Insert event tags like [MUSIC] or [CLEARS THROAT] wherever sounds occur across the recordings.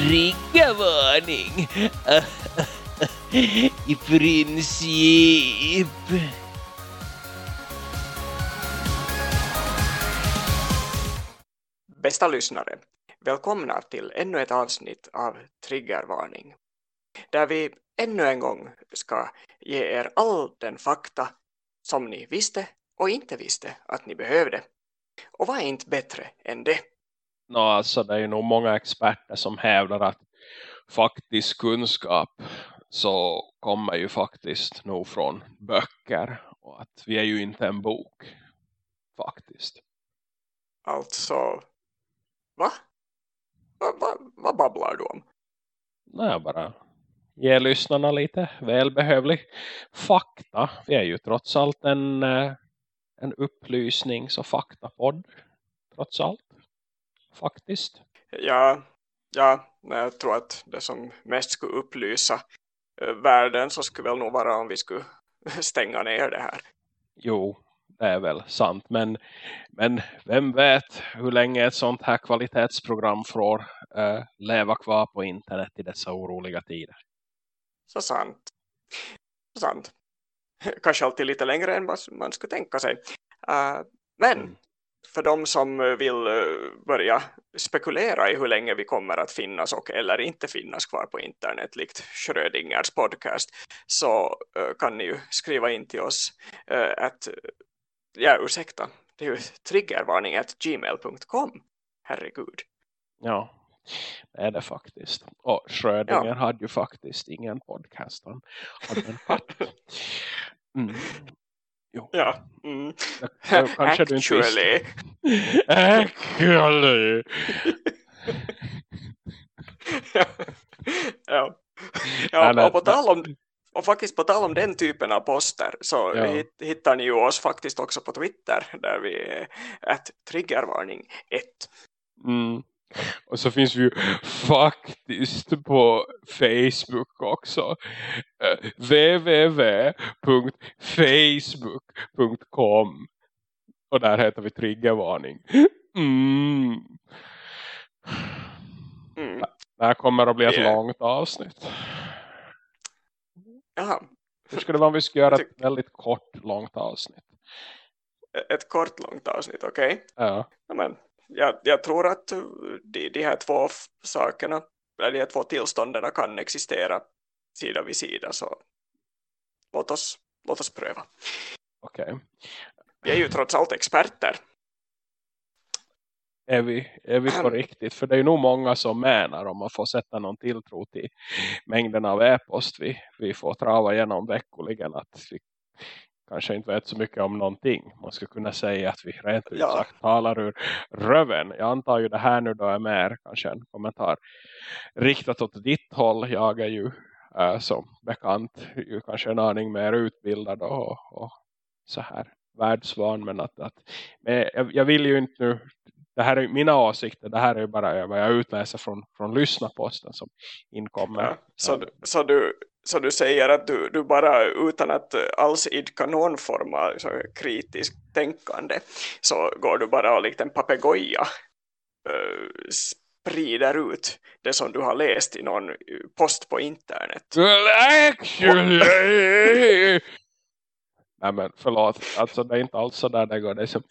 triggervarning. [LAUGHS] I princip. Bästa lyssnare, välkomna till ännu ett avsnitt av Triggervarning. Där vi ännu en gång ska ge er all den fakta som ni visste och inte visste att ni behövde. Och vad är inte bättre än det? No, alltså det är nog många experter som hävdar att faktisk kunskap så kommer ju faktiskt nog från böcker och att vi är ju inte en bok faktiskt. Alltså, va? Va, va, vad babblar du om? Nej, bara ge lyssnarna lite välbehövlig fakta. Vi är ju trots allt en, eh, en upplysnings- och faktapodd. Trots allt. Faktiskt. Ja, ja, jag tror att det som mest skulle upplysa eh, världen så skulle väl nog vara om vi skulle [LAUGHS] stänga ner det här. Jo, det är väl sant. Men, men vem vet hur länge ett sånt här kvalitetsprogram får eh, leva kvar på internet i dessa oroliga tider. Så sant. Så sant. [LAUGHS] Kanske alltid lite längre än vad man skulle tänka sig. Uh, men Mm. För de som vill eh, börja spekulera i hur länge vi kommer att finnas och eller inte finnas kvar på internet likt Schrödingers podcast så eh, kan ni ju skriva in till oss att, ja ursäkta, det är ju triggervarning at gmail.com herregud. Ja, det är det faktiskt. Och Schrödinger Ja. hade ju faktiskt ingen podcast. Han hade en katt. [LAUGHS] Mm. Jo. Ja, mm. Kanske du inte visste. actually Actually. ja. [LAUGHS] ja. Ja nej, och, på tal om, och faktiskt på tal om den typen av poster så Ja. hit, hittar ni ju oss faktiskt också på Twitter där vi är att triggervarning 1. Mm. Och så finns vi ju faktiskt på Facebook också. Eh, www.facebook.com Och där heter vi Triggervarning. Mm. Mm. Det här kommer att bli ett är- långt avsnitt. Jaha, Hur skulle det vara om vi skulle göra ett väldigt kort, långt avsnitt? ett kort långt avsnitt, okej? Ja. Ja, men jag, jag tror att uh, de, de här två sakerna, eller de här två tillstånden kan existera sida vid sida så låt oss, låt oss pröva. Okej. Vi är ju trots allt experter. Är vi, är vi på riktigt? För det är ju nog många som menar om man får sätta någon tilltro till mängden av e-post vi, vi får trava igenom veckoligen att vi kanske inte vet så mycket om någonting. Man skulle kunna säga att vi rent ut Ja. sagt talar ur röven. Jag antar ju det här nu då är mer kanske en kommentar riktat åt ditt håll. Jag är ju äh, som bekant ju kanske en aning mer utbildad och, och så här världsvan. Men att, att men jag, jag vill ju inte nu det här är mina åsikter. Det här är ju bara vad jag utläser från, från lyssnarposten som inkommer. Ja, så, så, du, så du säger att du, du bara utan att alls idka någon form av så kritiskt tänkande så går du bara och likt en papegoja eh, sprider ut det som du har läst i någon eh, post på internet. Well, [LAUGHS] actually... Nej men förlåt, alltså det är inte alls så där det går. Det är som,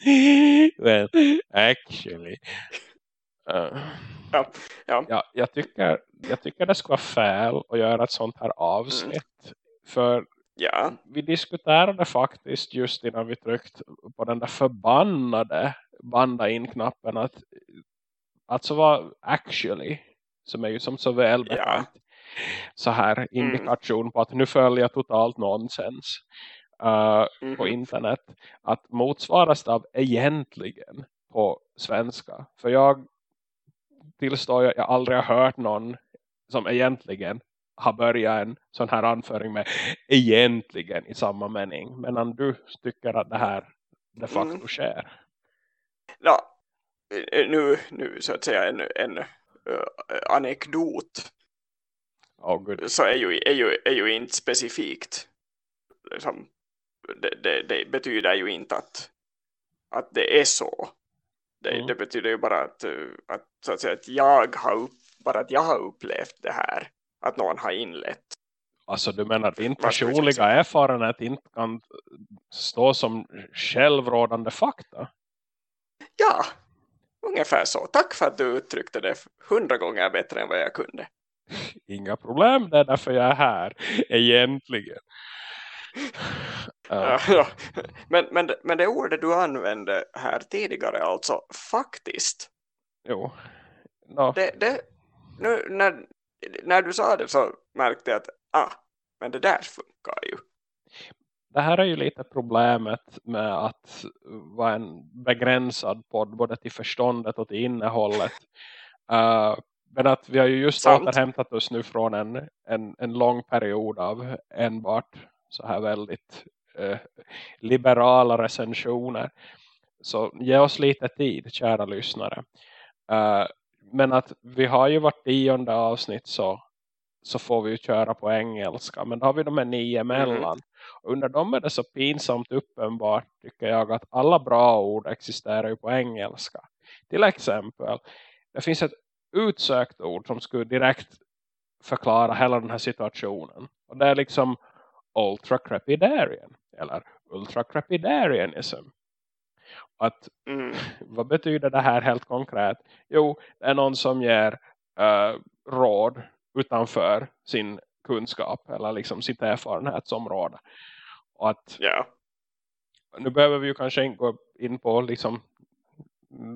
[LAUGHS] well, actually. Uh, Ja, ja. ja, jag, tycker, jag tycker det ska vara fel att göra ett sånt här avsnitt. För ja. vi diskuterade faktiskt just innan vi tryckte på den där förbannade banda in-knappen att alltså var actually som är ju som så väl Ja. så här indikation på att nu följer jag totalt nonsens uh, på Mhm. internet att motsvaras av egentligen på svenska för jag tillstår jag, jag aldrig har hört någon som egentligen har börjat en sån här anföring med egentligen i samma mening. Men om du tycker att det här de facto Mm. sker. ja. eh, Nu, nu så att säga en, en eh, anekdot Oh, så är ju, är ju, är ju inte specifikt liksom, det, det, det betyder ju inte att, att det är så det, Mm. det betyder ju bara att, eh, att, så att, säga, att jag har upp, bara att jag har upplevt det här. Att någon har inlett. Alltså du menar att din vi personliga erfarenhet inte kan stå som självrådande fakta? Ja, ungefär så. Tack för att du uttryckte det hundra gånger bättre än vad jag kunde. Inga problem, det är därför jag är här. Egentligen. Ja. Men, men, men det ordet du använde här tidigare, alltså faktiskt. Jo. Nå, Det, det, nu, när, när du sa det så märkte jag att ah, men det där funkar ju. det här är ju lite problemet med att vara en begränsad podd både till förståndet och till innehållet. Uh, [LAUGHS] men att vi har ju just Sant. återhämtat oss nu från en, en, en lång period av enbart så här väldigt eh, liberala recensioner. Så ge oss lite tid, kära lyssnare. Eh, men att vi har ju vart tionde avsnitt så, så får vi ju köra på engelska. Men då har vi de här nio emellan. Och Under dem är det så pinsamt uppenbart tycker jag att alla bra ord existerar ju på engelska. Till exempel, det finns ett utsökt ord som skulle direkt förklara hela den här situationen. Och det är liksom ultracrepidarian eller ultracrepidarianism. Att Mm. [LAUGHS] vad betyder det här helt konkret? Jo, det är någon som ger eh, råd utanför sin kunskap eller liksom sitt erfarenhetsområde. Och att Ja, nu behöver vi ju kanske inte gå in på liksom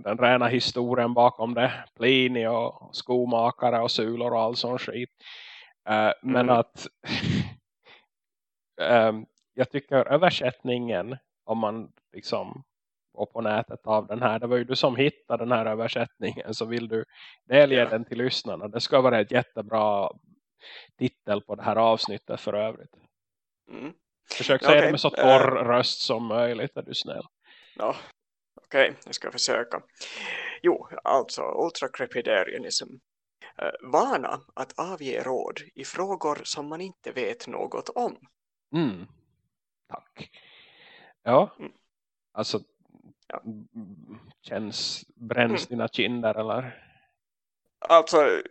den rena historien bakom det. Plini och skomakare och sulor och all sån skit. Eh, men Mm. att [LAUGHS] ehm, jag tycker översättningen om man liksom går på nätet av den här. Det var ju du som hittade den här översättningen. Så vill du delge Ja. den till lyssnarna. Det ska vara ett jättebra titel på det här avsnittet för övrigt. mm. Försök säga okej. det med så torr röst som möjligt. Är du snäll. ja. okej, jag ska försöka. Jo, alltså ultracrepidarianism. Eh, vana att avge råd i frågor som man inte vet något om. Mm. Tack. Ja. Mm. Alltså. Ja. mm, Känns bränns dina kinder eller? Alltså,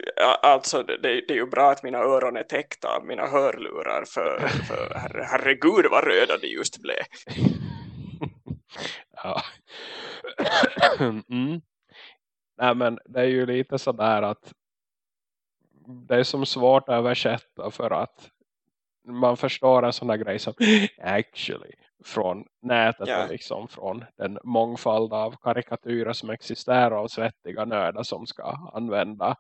alltså det, det är ju bra att mina öron är täckta av mina hörlurar för, för [LAUGHS] herre, herregud vad röda de just blev. [LAUGHS] ja. mm. Nej men det är ju lite sådär att det är som svårt att översätta för att man förstår en sån här grej som [LAUGHS] actually från nätet Ja. och liksom från den mångfald av karikatyrer som existerar av svettiga nördar som ska använda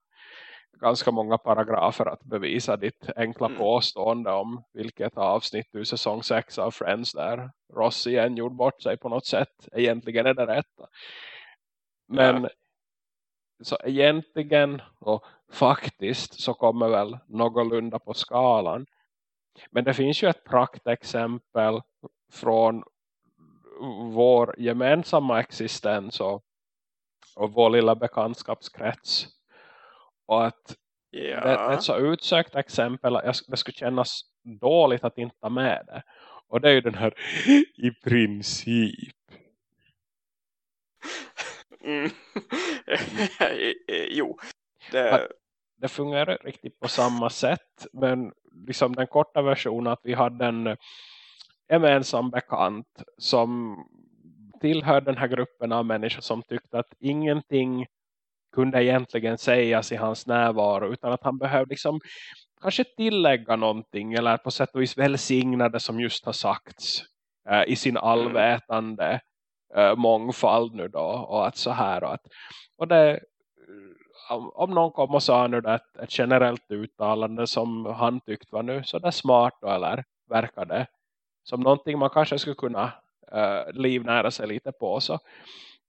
ganska många paragrafer att bevisa ditt enkla Mm. påstående om vilket avsnitt du säsong 6 av Friends där Ross igen gjorde bort sig på något sätt. Egentligen är det rätta. Men så egentligen och faktiskt så kommer väl någorlunda på skalan. Men det finns ju ett praktexempel från vår gemensamma existens och, och vår lilla bekantskapskrets. Och att det, det Ja, ett så utsökt exempel att det skulle kännas dåligt att inte ta med det. Och det är ju den här i princip. mm. [LAUGHS] jo. Det, det fungerar riktigt på samma sätt. Men liksom den korta versionen att vi hade en gemensam bekant som tillhör den här gruppen av människor som tyckte att ingenting kunde egentligen sägas i hans närvaro utan att han behövde liksom kanske tillägga någonting eller på sätt och vis välsigna det som just har sagts eh, i sin allvetande eh, mångfald nu då och att så här och att och det om, om någon kom och sa nu ett, ett generellt uttalande som han tyckte var nu sådär smart då, eller verkade som någonting man kanske skulle kunna uh, livnära sig lite på. Så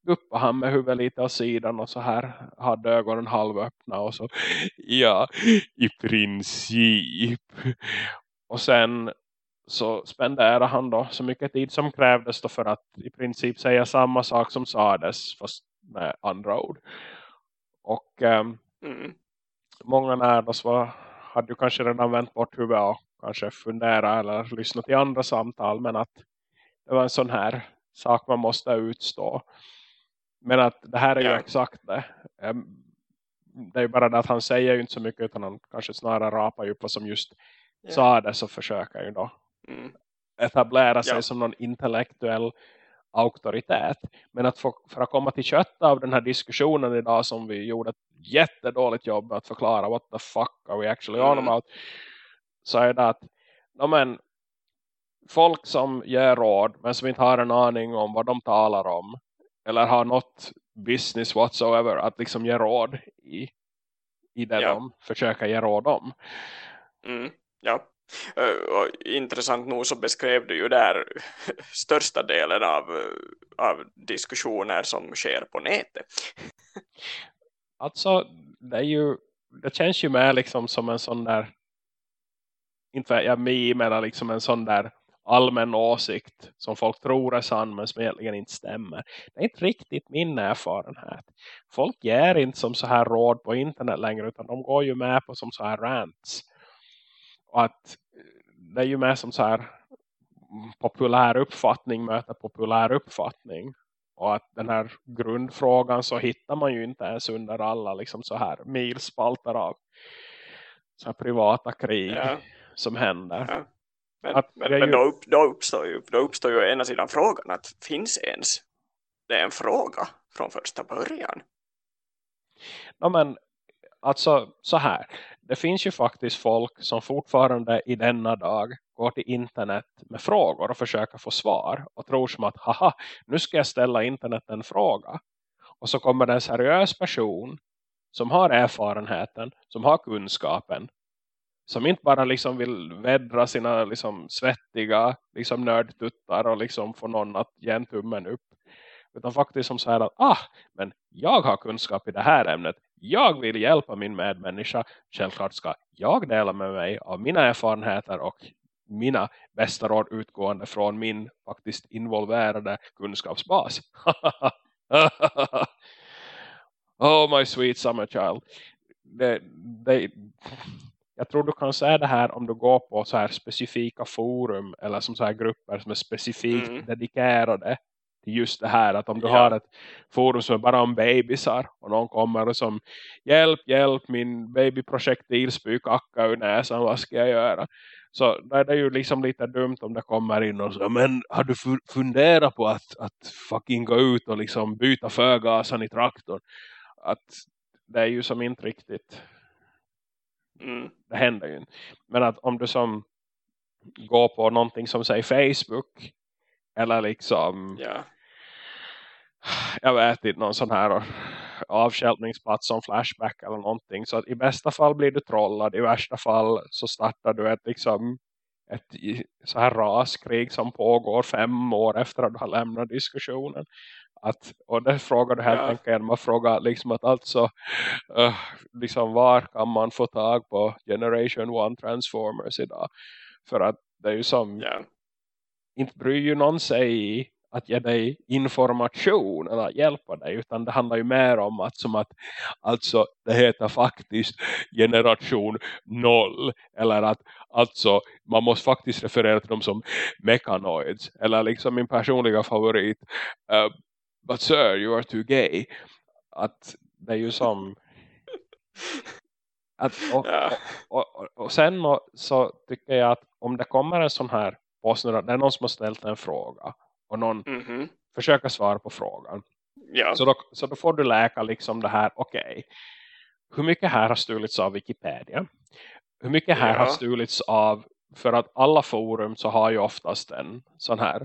guppade han med huvudet lite åt sidan och så här hade ögonen halvöppna och så ja, i princip. Och sen så spenderade han då så mycket tid som krävdes då för att i princip säga samma sak som sades fast med andra ord och ehm, mm. många nära oss var, hade ju kanske redan vänt bort huvudet och kanske fundera eller lyssna till andra samtal men att det var en sån här sak man måste utstå men att det här är ju Ja. exakt det Ehm, det är bara det att han säger ju inte så mycket utan han kanske snarare rapar ju på som just Ja. sa det så försöker ju då Mm. etablera sig Ja. som någon intellektuell auktoritet. Men att få, för att komma till kött av den här diskussionen idag som vi gjorde ett jättedåligt jobb med att förklara what the fuck are we actually on Mm. about så är det att no, men, folk som ger råd men som inte har en aning om vad de talar om eller har något business whatsoever att liksom ge råd i, i det Ja. de försöker ge råd om. Mm, ja. Eh, och intressant nog så beskrev du ju där [LAUGHS] största delen av, av diskussioner som sker på nätet. Alltså, det är ju det känns ju mer liksom som en sån där inte vad jag meme eller liksom en sån där allmän åsikt som folk tror är sann men som egentligen inte stämmer. Det är inte riktigt min erfarenhet. Folk ger inte som så här råd på internet längre utan de går ju med på som så här rants. Att det är ju mer som så här populär uppfattning möter populär uppfattning. Och att den här grundfrågan så hittar man ju inte ens under alla liksom så här milspalter av så här privata krig Ja. som händer. Ja. Men, Att men ju- då, upp, då, uppstår ju, då uppstår ju ena sidan frågan att finns ens det är en fråga från första början? Ja, men alltså så här. Det finns ju faktiskt folk som fortfarande i denna dag går till internet med frågor och försöker få svar. Och tror som att, haha, nu ska jag ställa internet en fråga. Och så kommer det en seriös person som har erfarenheten, som har kunskapen. Som inte bara liksom vill vädra sina liksom svettiga liksom nördtuttar och liksom få någon att ge en tummen upp. Utan faktiskt som så här att, ah, men jag har kunskap i det här ämnet. Jag vill hjälpa min medmänniska. Självklart ska jag dela med mig av mina erfarenheter och mina bästa råd utgående från min faktiskt involverade kunskapsbas. [LAUGHS] oh my sweet summer child. Det, det, jag tror du kan säga det här om du går på så här specifika forum eller som så här grupper som är specifikt Mm. dedikerade just det här. Att om du Ja. har ett forum som är bara om bebisar och någon kommer och som hjälp, hjälp, min babyprojektil spyr kacka ur näsan, vad ska jag göra? Så då är det ju liksom lite dumt om det kommer in och så, men har du fu- funderat på att, att fucking gå ut och liksom byta förgasen i traktorn? Att det är ju som inte riktigt Mm. det händer ju inte. Men att om du som går på någonting som säger Facebook eller liksom Ja. Jag vet inte, någon sån här avskältningsplats som Flashback eller någonting. Så att i bästa fall blir du trollad, i värsta fall så startar du ett liksom ett så här raskrig som pågår fem år efter att du har lämnat diskussionen. Att, och det frågar du helt Ja. enkelt genom att fråga liksom att alltså eh, liksom var kan man få tag på Generation 1 Transformers idag? För att det är ju som Ja. inte bryr ju någon sig i att ge dig information eller att hjälpa dig utan det handlar ju mer om att som att alltså det heter faktiskt generation noll eller att alltså man måste faktiskt referera till dem som mechanoids eller liksom min personliga favorit uh, but sir you are too gay. Att det är ju som [LAUGHS] att, och, och, och, och sen så tycker jag att om det kommer en sån här post det är någon som har ställt en fråga och någon Mhm. försöker svara på frågan. Ja. Så, då, så då får du läka liksom det här, okej. hur mycket här har stulits av Wikipedia? Hur mycket här har Ja. stulits av, för att alla forum så har ju oftast en sån här,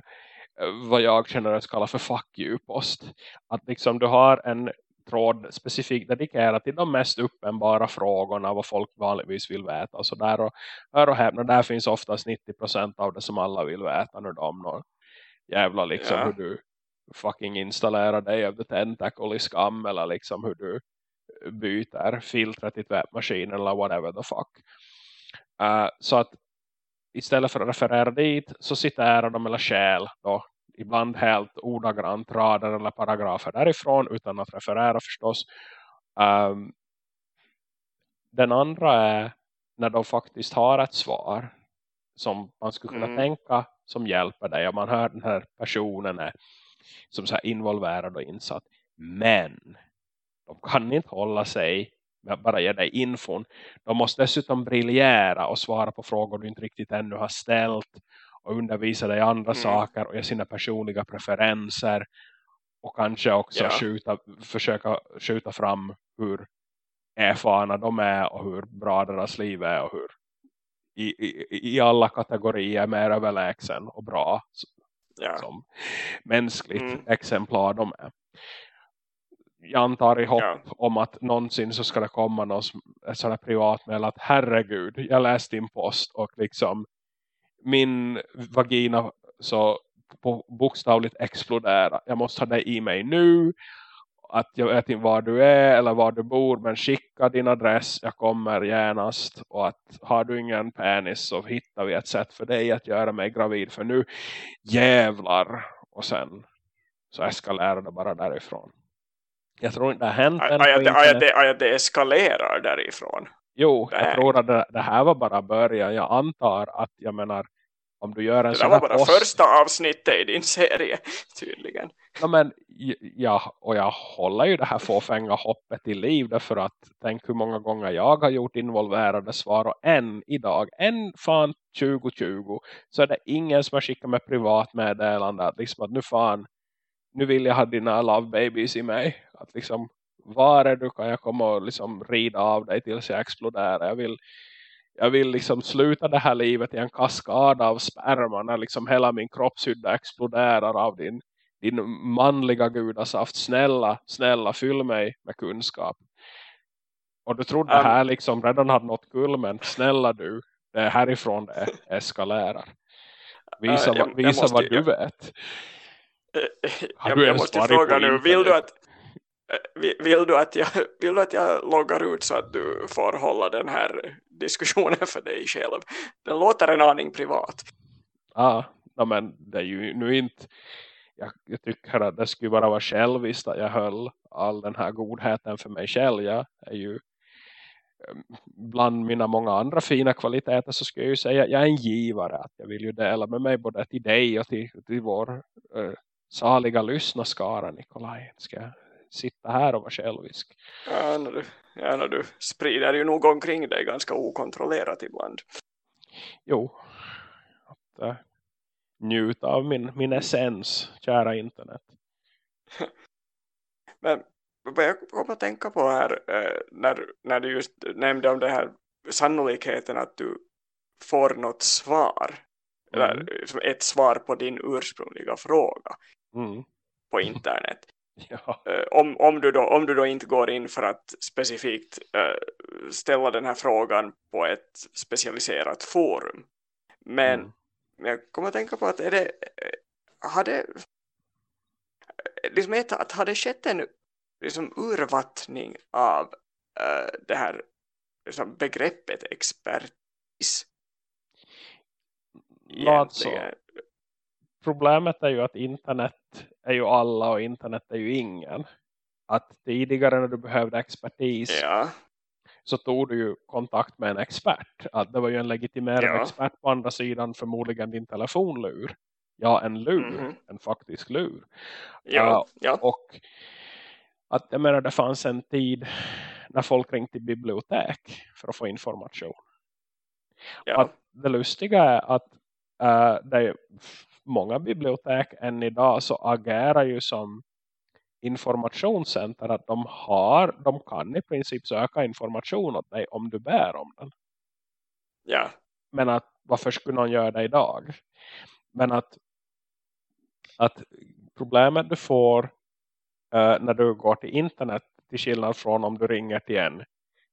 eh, vad jag generöst kallar för fuck you-post. Att liksom du har en tråd specifikt dedikerad till de mest uppenbara frågorna vad folk vanligtvis vill veta. Så där och, hör och häpna, där finns oftast 90% av det som alla vill veta nu då om någon jävla liksom Ja. hur du fucking installerar Day of the Tentacle i skam eller liksom hur du byter filtret i tvättmaskinen eller whatever the fuck. Uh, så att istället för att referera dit så citerar de eller skäl då ibland helt ordagrant rader eller paragrafer därifrån utan att referera förstås. Um, den andra är när de faktiskt har ett svar som man skulle kunna Mm. tänka som hjälper dig. Och man hör den här personen är som så här involverad och insatt. Men de kan inte hålla sig med att bara ge dig infon. De måste dessutom briljera och svara på frågor du inte riktigt ännu har ställt och undervisa dig andra mm. saker och ge sina personliga preferenser och kanske också ja. skjuta, försöka skjuta fram hur erfarna de är och hur bra deras liv är och hur i, i, i alla kategorier mer överlägsen och bra ja. som mänskligt mm. exemplar de är. Jag antar i hopp ja. om att någonsin så ska det komma någon ett sådant privatmail att herregud, jag läste din post och liksom min vagina så på bokstavligt explodera. Jag måste ha dig i mig nu. Att jag vet inte var du är eller var du bor. Men skicka din adress. Jag kommer genast. Och att har du ingen penis så hittar vi ett sätt för dig att göra mig gravid. För nu jävlar. Och sen så eskalerar det bara därifrån. Jag tror inte det har hänt aj, det eskalerar därifrån. Jo, jag tror att det, det, här var bara början. Jag antar att, jag menar, om du gör en det var bara post... första avsnittet i din serie tydligen. Ja, men, ja, och jag håller ju det här fåfänga hoppet i liv därför att tänk hur många gånger jag har gjort involverade svar och än idag, än fan 2020 så är det ingen som har skickat med privat meddelande att liksom att nu fan nu vill jag ha dina love babies i mig. Att liksom var är du? Kan jag komma och liksom rida av dig tills jag exploderar? Jag vill jag vill liksom sluta det här livet i en kaskad av sperma när liksom hela min kroppshydda exploderar av din, din manliga gudasaft. Snälla, snälla, fyll mig med kunskap. Och du trodde um, här liksom redan hade nått kulmen. Snälla du, det är härifrån det eskalerar. Visa, uh, jag, visa jag måste, vad du jag, vet. Har du jag måste fråga nu, vill du att Eh, vill du, att jag, [LAUGHS] vill du att jag loggar ut så att du får hålla den här diskussionen för dig själv? Den låter en aning privat. Ja, ah, men det är ju nu inte... Jag, jag, tycker att det skulle bara vara själviskt att jag höll all den här godheten för mig själv. Jag är ju ehm, bland mina många andra fina kvaliteter så skulle jag ju säga att jag är en givare. Att jag vill ju dela med mig både till dig och till, till vår uh, saliga lyssnarskara Nikolaj. Ska jag sitta här och vara självisk. Ja, när du, ja, när du sprider ju nog omkring dig ganska okontrollerat ibland. Jo, att äh, njuta av min, min essens, kära internet. [LAUGHS] Men vad jag kommer att tänka på här äh, när, när du just nämnde om det här sannolikheten att du får något svar. Mm. Eller ett svar på din ursprungliga fråga mm. på internet. [LAUGHS] Ja. Eh, om, om, du då, om du då inte går in för att specifikt uh, ställa den här frågan på ett specialiserat forum. Men mm. jag kommer att tänka på att är det, eh, har det, liksom ett, att har det skett en liksom urvattning av uh, det här liksom begreppet expertis? Alltså, problemet är ju att internet är ju alla och internet är ju ingen. Att tidigare när du behövde expertis ja. så tog du ju kontakt med en expert. Att det var ju en legitimerad ja. expert på andra sidan förmodligen din telefonlur. Ja, en lur. Mm. En faktisk lur. Ja, uh. Och att jag menar det fanns en tid när folk ringde till bibliotek för att få information. Ja. Att det lustiga är att uh, det många bibliotek än idag så agerar ju som informationscenter att de har, de kan i princip söka information åt dig om du bär om den. Ja. Men att varför skulle någon göra det idag? Men att, att problemet du får uh, när du går till internet till skillnad från om du ringer till en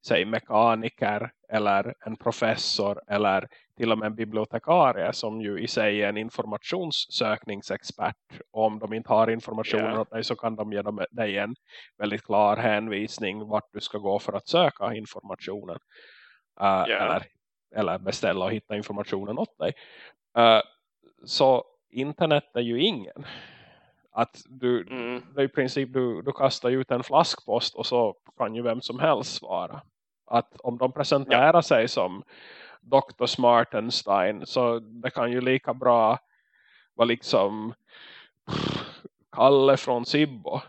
säg mekaniker eller en professor eller till och med en bibliotekarie som ju i sig är en informationssökningsexpert. Och om de inte har informationen yeah. åt dig så kan de ge dig en väldigt klar hänvisning vart du ska gå för att söka informationen. Uh, yeah. eller, eller beställa och hitta informationen åt dig. Uh, så internet är ju ingen. Att du, mm. i princip du, du kastar ut en flaskpost och så kan ju vem som helst svara att om de presenterar ja. sig som Dr. Smartenstein så det kan ju lika bra vara liksom Kalle från Sibbo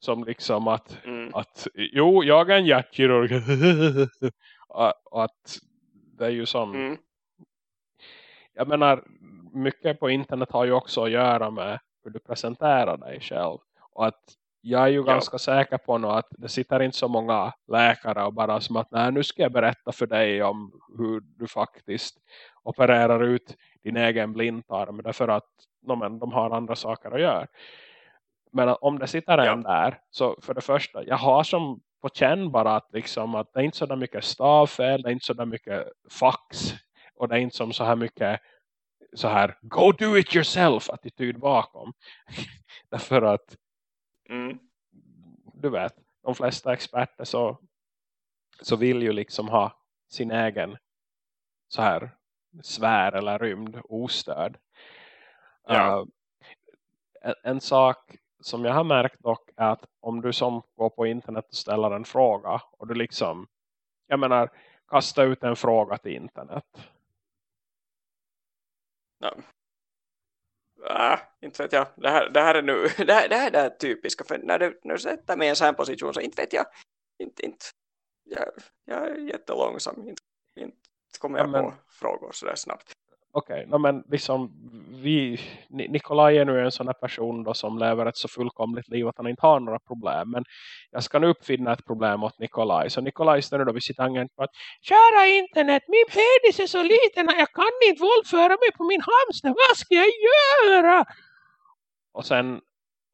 som liksom att mm. Att, jo, jag är en hjärtkirurg. [LAUGHS] och att det är ju som... Mm. Jag menar, mycket på internet har ju också att göra med hur du presenterar dig själv. Och att jag är ju Ja. ganska säker på nu att det sitter inte så många läkare och bara som att nej nu ska jag berätta för dig om hur du faktiskt opererar ut din egen blindtarm därför att no, men, de har andra saker att göra. Men om det sitter en Ja. där så för det första, jag har som på känn bara att, liksom, att det är inte så där mycket stavfel, det är inte så där mycket fax och det är inte som så här mycket så här go do it yourself attityd bakom. [LAUGHS] därför att Mm. du vet, de flesta experter så, så vill ju liksom ha sin egen så här svär eller rymd ostörd. Ja. Uh, en, en sak som jag har märkt dock är att om du som går på internet och ställer en fråga och du liksom, jag menar, kasta ut en fråga till internet. Ja. Ah, inte vet jag. Det här, det här är nu [LAUGHS] det här, det här är det typiska. För när du, när du sätter mig i en sån position så inte vet jag. Inte, inte, jag, jag är jättelångsam. Inte, inte kommer jag Ja, men- på frågor så där snabbt. Okej, no, men liksom vi, Nikolaj är nu en sån här person då som lever ett så fullkomligt liv att han inte har några problem. Men jag ska nu uppfinna ett problem åt Nikolaj. Så Nikolaj ställer då vid sitt angent på att Kära internet, min penis är så liten att jag kan inte våldföra mig på min hamster. Vad ska jag göra? Och sen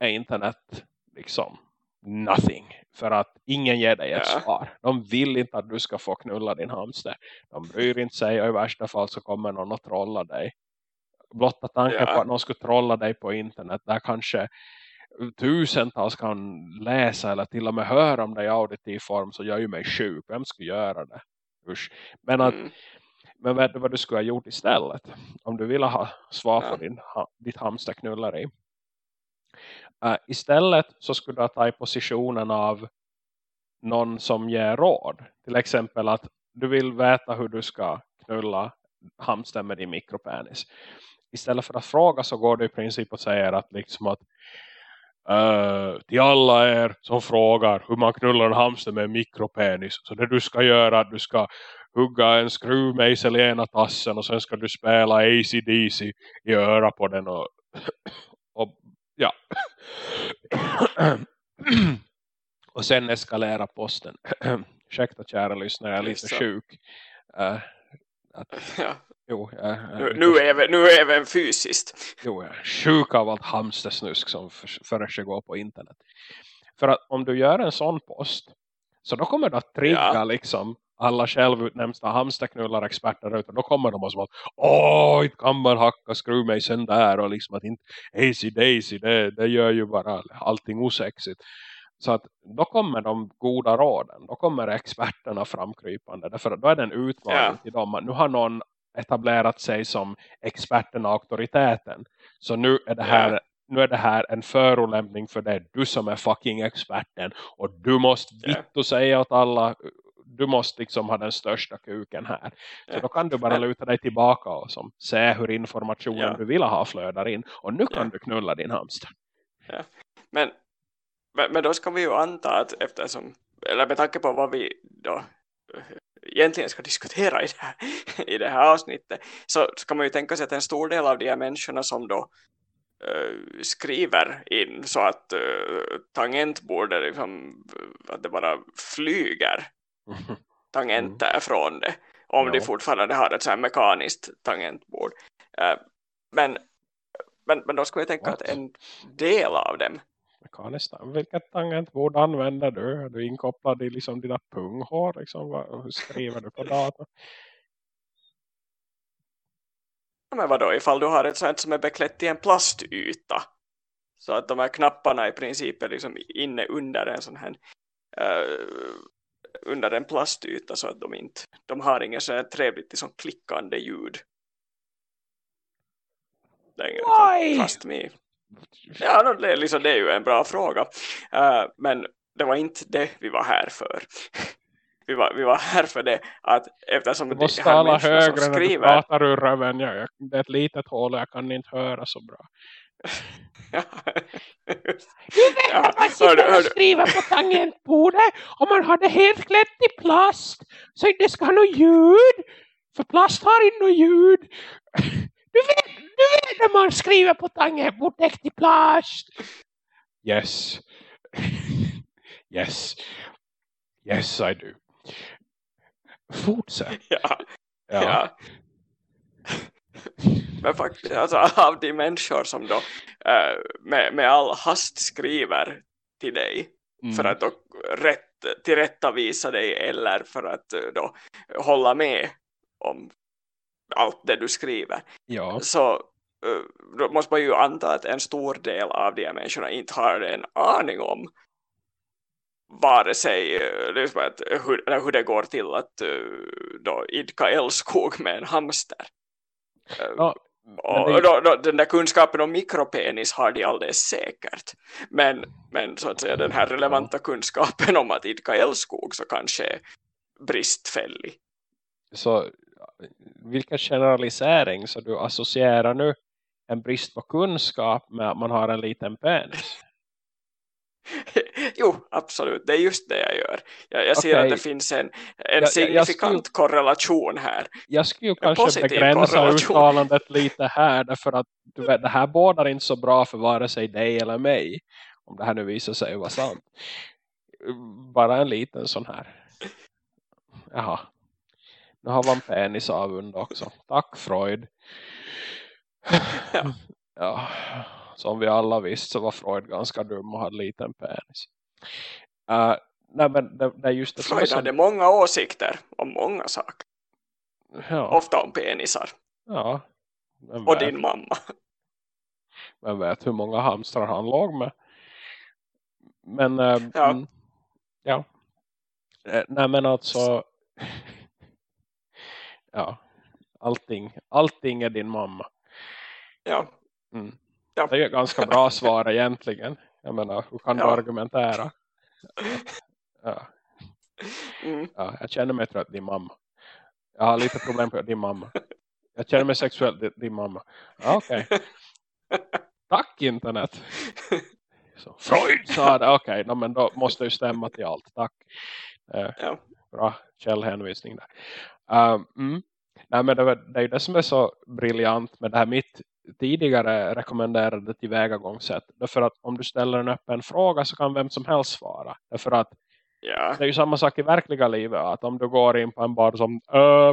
är internet liksom nothing. För att ingen ger dig ett Ja. svar. De vill inte att du ska få knulla din hamster. De bryr inte sig och i värsta fall så kommer någon att trolla dig. Blotta tanken Ja. på att någon skulle trolla dig på internet där kanske tusentals kan läsa eller till och med höra om dig i auditiv form så gör ju mig sjuk. Vem skulle göra det? Usch. Men, att, Mm. men vet du vad du skulle ha gjort istället? Om du ville ha svar på Ja. din, ha, ditt hamsterknulleri. Uh, istället så skulle du ha tagit positionen av någon som ger råd. Till exempel att du vill veta hur du ska knulla hamsten med din mikropenis. Istället för att fråga så går du i princip och säger att liksom att Uh, till alla er som frågar hur man knullar en hamster med en mikropenis. Så det du ska göra är att du ska hugga en skruvmejsel i ena tassen och sen ska du spela AC/DC i öra på den och ja. och sen eskalera posten. Ursäkta kära lyssnare, jag är lite sjuk. Uh, att, Ja. jo, är Nu, nu, även, nu även fysiskt. Jo, jag är sjuk av allt hamstersnusk som för- försiggår på internet. För att om du gör en sån post så då kommer det att trigga Ja. liksom alla självutnämnda hamsterknullarexperter ut och då kommer de att som att åh, inte kan man hacka skruvmejseln där och liksom att inte AC Daisy, det, det gör ju bara allting osexigt. Så att då kommer de goda råden, då kommer experterna framkrypande. Därför då är det en utmaning Ja. till dem. Nu har någon etablerat sig som experten och auktoriteten. Så nu är det här, Ja. nu är det här en förolämpning för dig. Du som är fucking experten. Och du måste vitt och säga åt alla. Du måste liksom ha den största kuken här. Så Ja. då kan du bara luta dig tillbaka och som, se hur informationen Ja. du vill ha flödar in. Och nu kan Ja. du knulla din hamster. Men, men, men då ska vi ju anta att eftersom, eller med tanke på vad vi då egentligen ska diskutera i det här, i det här avsnittet så ska man ju tänka sig att en stor del av de här människorna som då eh, skriver in så att uh, tangentbordet liksom, att det bara flyger tangenter från det om Ja. de fortfarande har ett så här mekaniskt tangentbord. Eh, men, men, men då skulle jag tänka What? att en del av dem Mekaniskt. Vilket tangentbord använder du? Är du inkopplad i liksom dina punghår? Liksom? Vad- Hur skriver du på datorn? Men vadå, ifall du har ett sånt som är beklätt i en plastyta så att de här knapparna i princip är liksom inne under en sån här eh, under en plastyta så att de inte de har inget så här trevligt liksom klickande ljud längre. Why? Fast med Ja, det, är liksom, det är ju en bra fråga. Eh, men det var inte det vi var här för. [LAUGHS] vi, var, vi var här för det att eftersom Du måste här människorna som högre när du skriver pratar ur röven. Jag, det är ett litet hål och jag kan inte höra så bra. Du vet Ja, att man sitter och skriver på tangentbordet och man har det helt klätt i plast så det ska ha något ljud. För plast har inte något ljud. Du vet, du vet när man skriver på tangentbord täckt i plast. Yes. yes. Yes, I do. Fortsätt. Ja. Ja. Ja. Men faktiskt, alltså, [LAUGHS] av de människor som då eh, med, med all hast skriver till dig Mm. för att då rätt, tillrättavisa dig eller för att eh, då hålla med om allt det du skriver Ja. så eh, då måste man ju anta att en stor del av de här människorna inte har en aning om vare sig liksom att, hur, hur det går till att då idka älskog med en hamster. Ja, och då, då, den där kunskapen om mikropenis har de alldeles säkert. Men, men så att säga den här relevanta kunskapen om att idka älskog så kanske är bristfällig. Så vilken generalisering så du associerar nu en brist på kunskap med att man har en liten penis? [LAUGHS] [LAUGHS] jo, absolut. Det är just det jag gör. Jag, jag ser Okej. att det finns en, en jag- jag signifikant skulle- korrelation här. Jag skulle ju En kanske begränsa uttalandet lite här därför att du vet, det här bådar inte så bra för vare sig dig eller mig om det här nu visar sig vara sant. Bara en liten sån här. Jaha. Nu har man penis avund också. Tack Freud. [LAUGHS] Ja. ja. Som vi alla visste så var Freud ganska dum och hade liten penis. Uh, nej men det, det är just det som Freud så- hade många åsikter om många saker. ja, Ofta om penisar. ja. Och din mamma. Vem vet hur många hamstrar han låg med. Men eh, Ja. mm, ja. Eh, nej men alltså [LAUGHS] ja. Allting, allting är din mamma. Ja. Mm. Ja. Det är ett ganska bra svar egentligen. Jag menar, hur kan du Ja. argumentera? [LAUGHS] Ja. Mm. Ja, jag känner mig trött din mamma. Jag har lite problem med din mamma. Jag känner mig sexuellt din, mamma. Ja, Okej. [LAUGHS] Tack internet. Så, Freud sa det. Okej, okay, men då måste ju stämma till allt. Tack. Eh, Ja. Bra källhänvisning där. Um, mm. Nej, men det, var, det är ju det som är så briljant med det här mitt tidigare rekommenderade tillvägagångssätt. Därför att om du ställer en öppen fråga så kan vem som helst svara. Därför att Ja. det är ju samma sak i verkliga livet. Att om du går in på en bar som äh,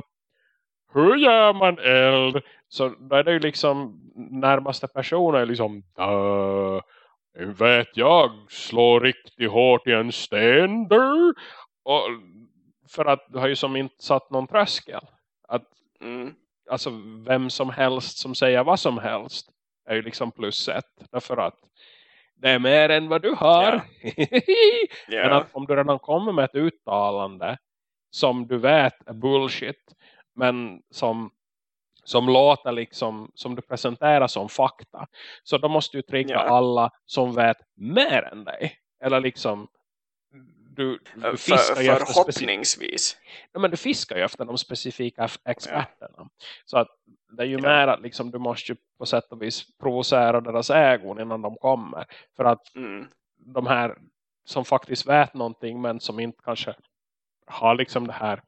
hur gör man eld? Så då är det ju liksom närmaste personen liksom äh, vet jag slår riktigt hårt i en sten där. Och för att du har ju som inte satt någon tröskel. Att Mm. Alltså vem som helst som säger vad som helst är ju liksom plus ett. Därför att det är mer än vad du har. [LAUGHS] Men Ja. att om du redan kommer med ett uttalande som du vet är bullshit men som, som låter liksom som du presenterar som fakta så då måste du trigga Ja. alla som vet mer än dig. Eller liksom du, du För, fiskar ju förhoppningsvis. Ja, men du fiskar ju efter de specifika experterna. Så att det är ju Ja. mer att liksom, du måste ju på sätt och vis provocera deras ägon innan de kommer. För att Mm. de här som faktiskt vet någonting men som inte kanske har liksom det här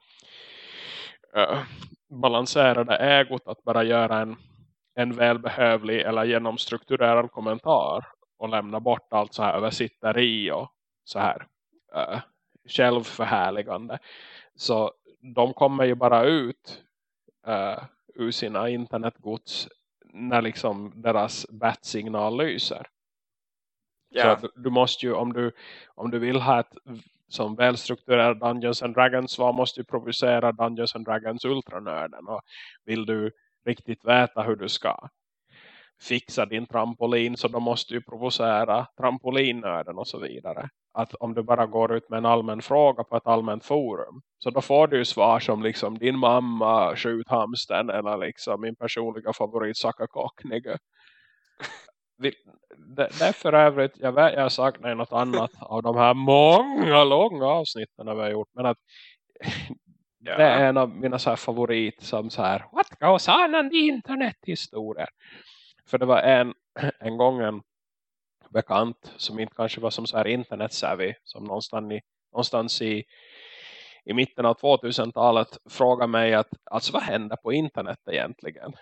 uh, balanserade ägot att bara göra en, en välbehövlig eller genomstrukturerad kommentar och lämna bort allt så här översitteri och så här uh, självförhärligande. Så de kommer ju bara ut uh, ur sina internetgods när liksom deras bat-signal lyser. Ja. Så du, du måste ju, om du, om du vill ha ett som välstrukturerad Dungeons and Dragons svar måste du provocera Dungeons and Dragons ultranörden. Och vill du riktigt veta hur du ska fixa din trampolin så då måste du provocera trampolinnörden och så vidare. Att om du bara går ut med en allmän fråga på ett allmänt forum så då får du ju svar som liksom din mamma skjut hamsten eller liksom min personliga favorit Saka Kocknigge. Vi- det, det är för övrigt, jag vet jag har sagt nej, något annat av de här många långa avsnitten vi har gjort, men att det är en av mina så favorit som så här, what goes on on the internet historier. För det var en, en gång en bekant som inte kanske var som så här internetsavvy som någonstans i, någonstans i, i mitten av 2000-talet frågade mig att alltså vad händer på internet egentligen?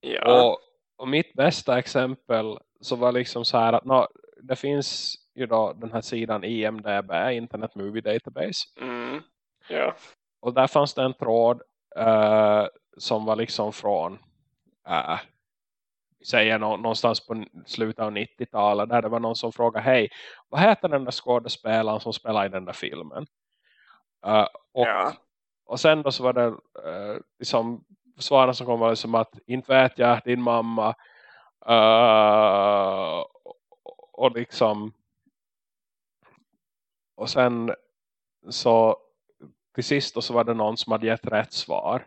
Ja. Och, och mitt bästa exempel så var liksom så här att no, det finns ju då den här sidan IMDB, Internet Movie Database. Mm. Ja. Och där fanns det en tråd eh, som var liksom från uh, säger nå någonstans på slutet av 90-talet där det var någon som frågade hej, vad heter den där skådespelaren som spelar i den där filmen? Uh, och, Ja. och sen då så var det uh, liksom svaren som kom var liksom att inte vet jag, din mamma uh, och, liksom och sen så till sist då så var det någon som hade gett rätt svar.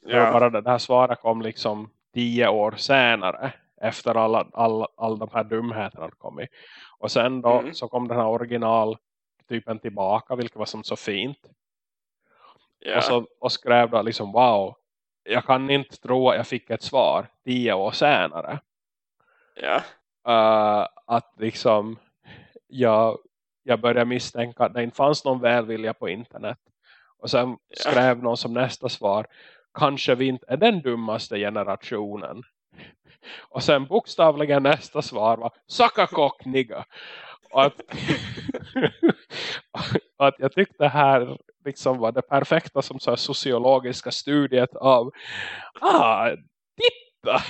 Ja. bara det, det här svaret kom liksom tio år senare efter alla, alla, alla de här dumheterna kommit. Och sen då Mm. så kom den här originaltypen tillbaka vilket var som så fint. Ja. Och, så, och skrev då liksom wow, jag kan inte tro att jag fick ett svar tio år senare. ja. Uh, att liksom jag, jag började misstänka att det inte fanns någon välvilja på internet. Och sen Ja. skrev någon som nästa svar kanske vi inte är den dummaste generationen. Och sen bokstavligen nästa svar var Sakakockniga. Och att, [LAUGHS] att jag tyckte det här liksom var det perfekta som så här sociologiska studiet av ah, titta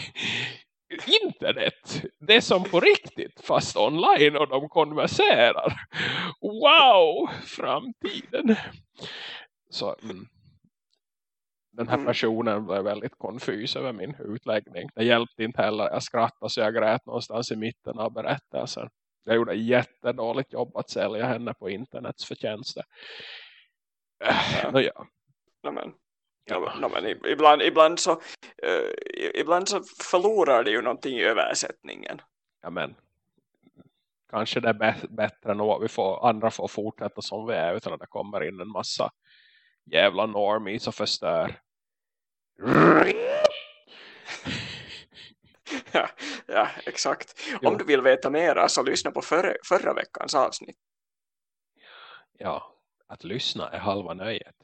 internet, det är som på riktigt fast online och de konverserar. Wow, framtiden. Så mm, den här Mm. personen var väldigt konfys över min utläggning. Det hjälpte inte heller. Jag skrattade så jag grät någonstans i mitten av berättelsen. Jag gjorde jättedåligt jobb att sälja henne på internets förtjänster. Ja. Nå ja. No, men, no, no, men ibland, ibland, så, i- ibland så förlorar det ju någonting i översättningen. ja men kanske det är bä- bättre nog att vi får, andra får fortsätta som vi är utan att det kommer in en massa jävla normies och förstör. Ja, ja, exakt. Om du vill veta mera så lyssna på förra, förra veckans avsnitt. Ja, att lyssna är halva nöjet.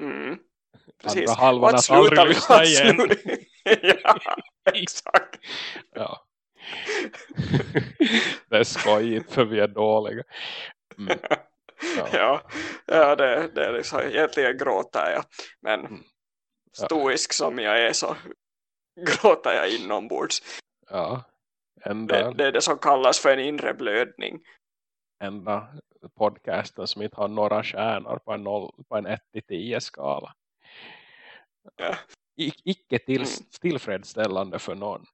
Mm. Precis. Andra halvan att sluta- aldrig lyssna att igen. [LAUGHS] ja, exakt. Ja. det är skojigt för vi är dåliga. Mm. [LAUGHS] Ja. Ja, ja det, det är liksom, egentligen gråter jag. Men Mm. Stoisk som jag är så gråter jag inombords. Ja. Enda, Det, det är det som kallas för en inre blödning. enda podcasten som inte har några stjärnor på en, noll, på en 1-10 skala. Ja. I, icke till, Mm. tillfredsställande för någon.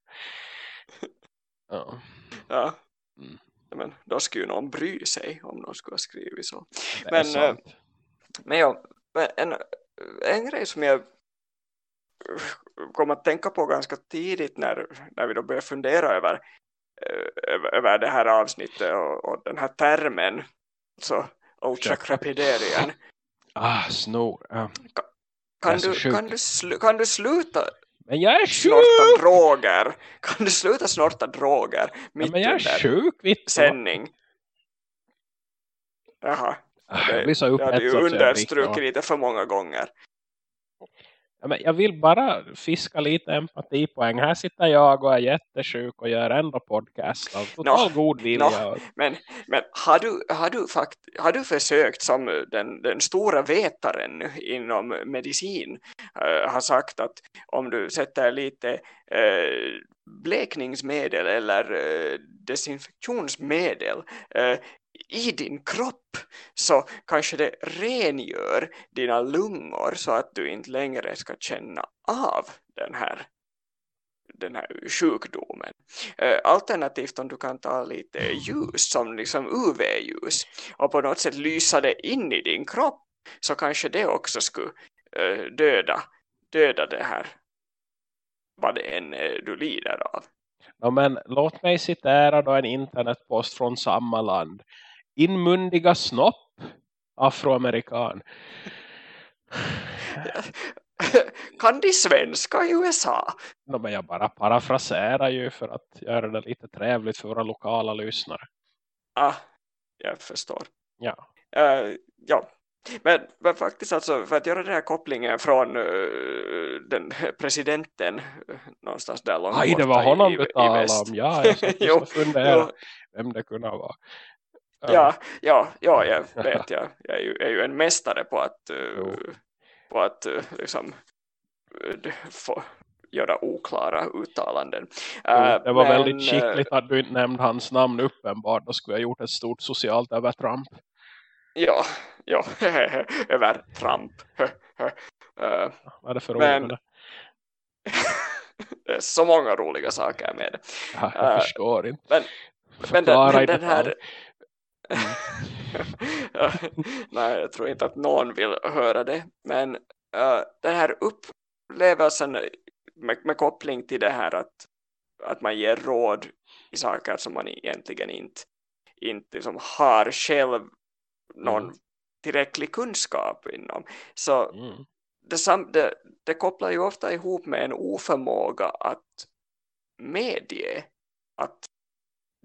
Ja, Ja. Mm. Men då skulle ju någon bry sig om någon skulle ha skrivit så. det Men, sant. Men ja, en, en grej som jag kom att tänka på ganska tidigt när, när vi då började fundera över, eh, över, över det här avsnittet och, och den här termen så ultrakrapiderian. Ah, snor. Ja. Jag Kan du, kan, du slu, kan du sluta Men jag är snorta sjuk! droger? Kan du sluta snorta droger Ja, mitt men jag är under sjuk, sändning? Jaha, Jag blir så jag hade ju upphetsad understrukit lite för många gånger. Men jag vill bara fiska lite empatipoäng. Här sitter jag och är jättesjuk och gör ändå podcast av total god vilja. och- Men, men har, du, har, du fakt, har du försökt som den, den stora vetaren inom medicin eh, har sagt att om du sätter lite eh, blekningsmedel eller eh, desinfektionsmedel i din kropp så kanske det rengör dina lungor så att du inte längre ska känna av den här den här sjukdomen. Eh, alternativt om du kan ta lite ljus som liksom UV-ljus och på något sätt lysa det in i din kropp så kanske det också skulle eh, döda, döda det här vad det än eh, du lider av. Ja, men låt mig citera då en internetpost från samma land. Inmundiga snopp, afroamerikan. kan de svenska i USA? No, men jag bara parafraserar ju för att göra det lite trevligt för våra lokala lyssnare. Ah, jag förstår. Ja. Uh, ja, men, men, faktiskt alltså för att göra den här kopplingen från uh, den presidenten uh, någonstans där långt Aj, det var honom i, du talade om. Ja, jag just och [LAUGHS] funderade vem det kunde vara. Ja, ja, ja, jag [LAUGHS] vet. Jag, jag är, ju, är ju en mästare på att, uh, på att uh, liksom, uh, få göra oklara uttalanden. Jo, det var men, väldigt skickligt att du inte nämnde hans namn uppenbart. Då skulle jag gjort ett stort socialt över Trump. Ja, ja. [LAUGHS] över Trump. [LAUGHS] Vad är det för men, ord? det är så många roliga saker med det. Ja, jag förstår inte. Men, men den, den, den här... [LAUGHS] Nej, jag tror inte att någon vill höra det. Men uh, den här upplevelsen med, med, koppling till det här att, att man ger råd i saker som man egentligen inte, inte liksom har själv någon mm. tillräcklig kunskap inom. Så mm. det, det, det kopplar ju ofta ihop med en oförmåga att medge att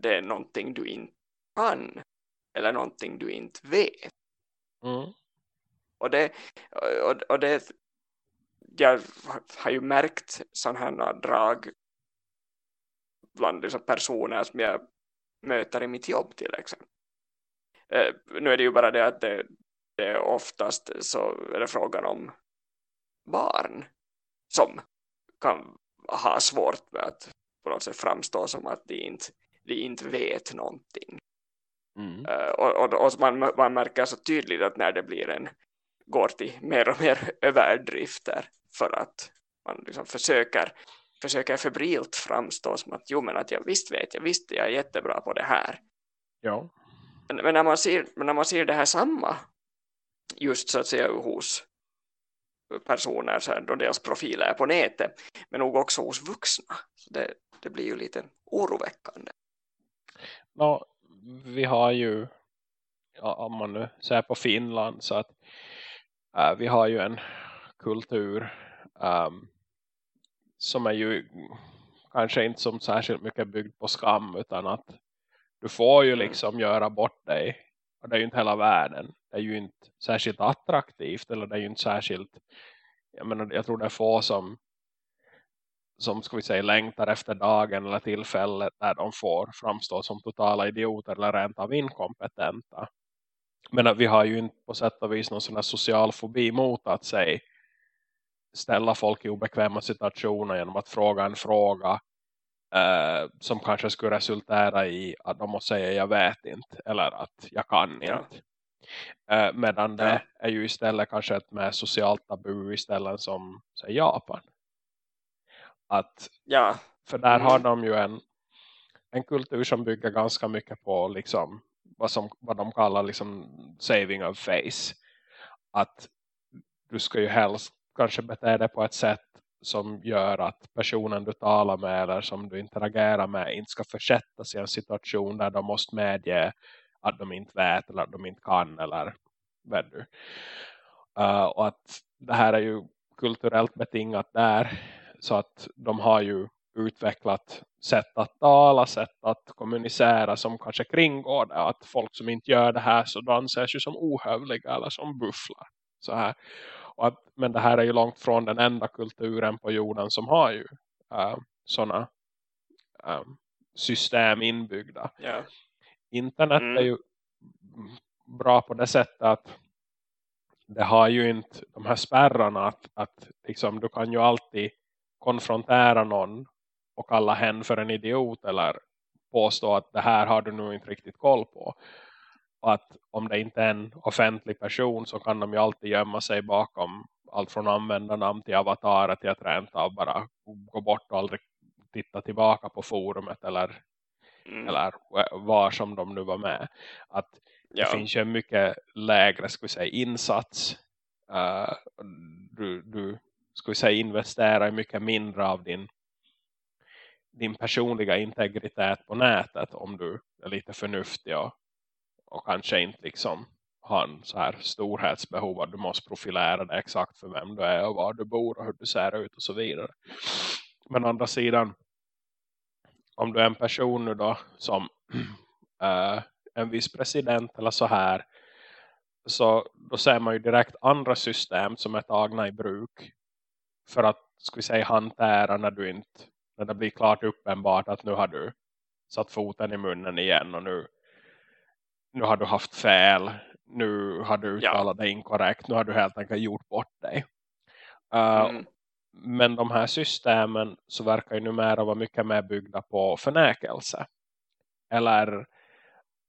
det är någonting du inte kan eller någonting du inte vet. Mm. Och, det, och, och det jag har ju märkt sådana här drag bland liksom personer som jag möter i mitt jobb till exempel. Eh, nu är det ju bara det att det, det oftast så är det frågan om barn som kan ha svårt med att på något sätt framstå som att de inte, de inte vet någonting. Mm. Uh, och, och, och man, man märker så tydligt att när det blir en går till mer och mer [LAUGHS] överdrifter för att man liksom försöker försöker febrilt framstå som att jo men att jag visst vet jag visst jag är jättebra på det här. Ja. Men, men, när man ser, men när man ser det här samma just så att säga hos personer så här, då deras profiler är på nätet men nog också hos vuxna. Så det, det blir ju lite oroväckande. Ja, vi har ju om man nu ser på Finland så att äh, vi har ju en kultur um, som är ju kanske inte som särskilt mycket byggd på skam utan att du får ju mm. liksom göra bort dig och det är ju inte hela världen det är ju inte särskilt attraktivt eller det är ju inte särskilt jag, menar, jag tror det är få som som ska vi säga längtar efter dagen eller tillfället där de får framstå som totala idioter eller rent av inkompetenta. Men vi har ju inte på sätt och vis någon sån här social fobi mot att säga ställa folk i obekväma situationer genom att fråga en fråga eh, som kanske skulle resultera i att de måste säga jag vet inte eller att jag kan inte. Ja. Eh, medan det ja. är ju istället kanske ett mer socialt tabu istället som säg, Japan. Att, ja. För där mm. har de ju en, en kultur som bygger ganska mycket på liksom, vad, som, vad de kallar liksom saving of face. Att du ska ju helst kanske bete dig på ett sätt som gör att personen du talar med eller som du interagerar med inte ska försättas i en situation där de måste medge att de inte vet eller att de inte kan eller vad du. Uh, och att det här är ju kulturellt betingat där så att de har ju utvecklat sätt att tala, sätt att kommunicera som kanske kringgår det. Att folk som inte gör det här så anses ju som ohövliga eller som bufflar. Så här. Att, men det här är ju långt från den enda kulturen på jorden som har ju uh, sådana uh, system inbyggda. Yeah. Internet mm. är ju bra på det sättet att det har ju inte de här spärrarna att, att liksom, du kan ju alltid konfrontera någon och kalla hen för en idiot eller påstå att det här har du nog inte riktigt koll på. Och att om det inte är en offentlig person så kan de ju alltid gömma sig bakom allt från användarnamn till avatarer till att rent av bara gå bort och aldrig titta tillbaka på forumet eller, mm. eller var som de nu var med. Att ja. det finns ju en mycket lägre vi säga, insats. Uh, du, du ska vi säga, investera i mycket mindre av din din personliga integritet på nätet om du är lite förnuftig och, och kanske inte liksom har en så här storhetsbehov att du måste profilera dig exakt för vem du är och var du bor och hur du ser ut och så vidare. Men å andra sidan om du är en person nu då som äh, [CLEARS THROAT] en viss president eller så här så då ser man ju direkt andra system som är tagna i bruk för att ska vi säga hantera när du inte när det blir klart uppenbart att nu har du satt foten i munnen igen och nu nu har du haft fel nu har du uttalat ja. dig inkorrekt nu har du helt enkelt gjort bort dig uh, mm. men de här systemen så verkar ju numera vara mycket mer byggda på förnäkelse eller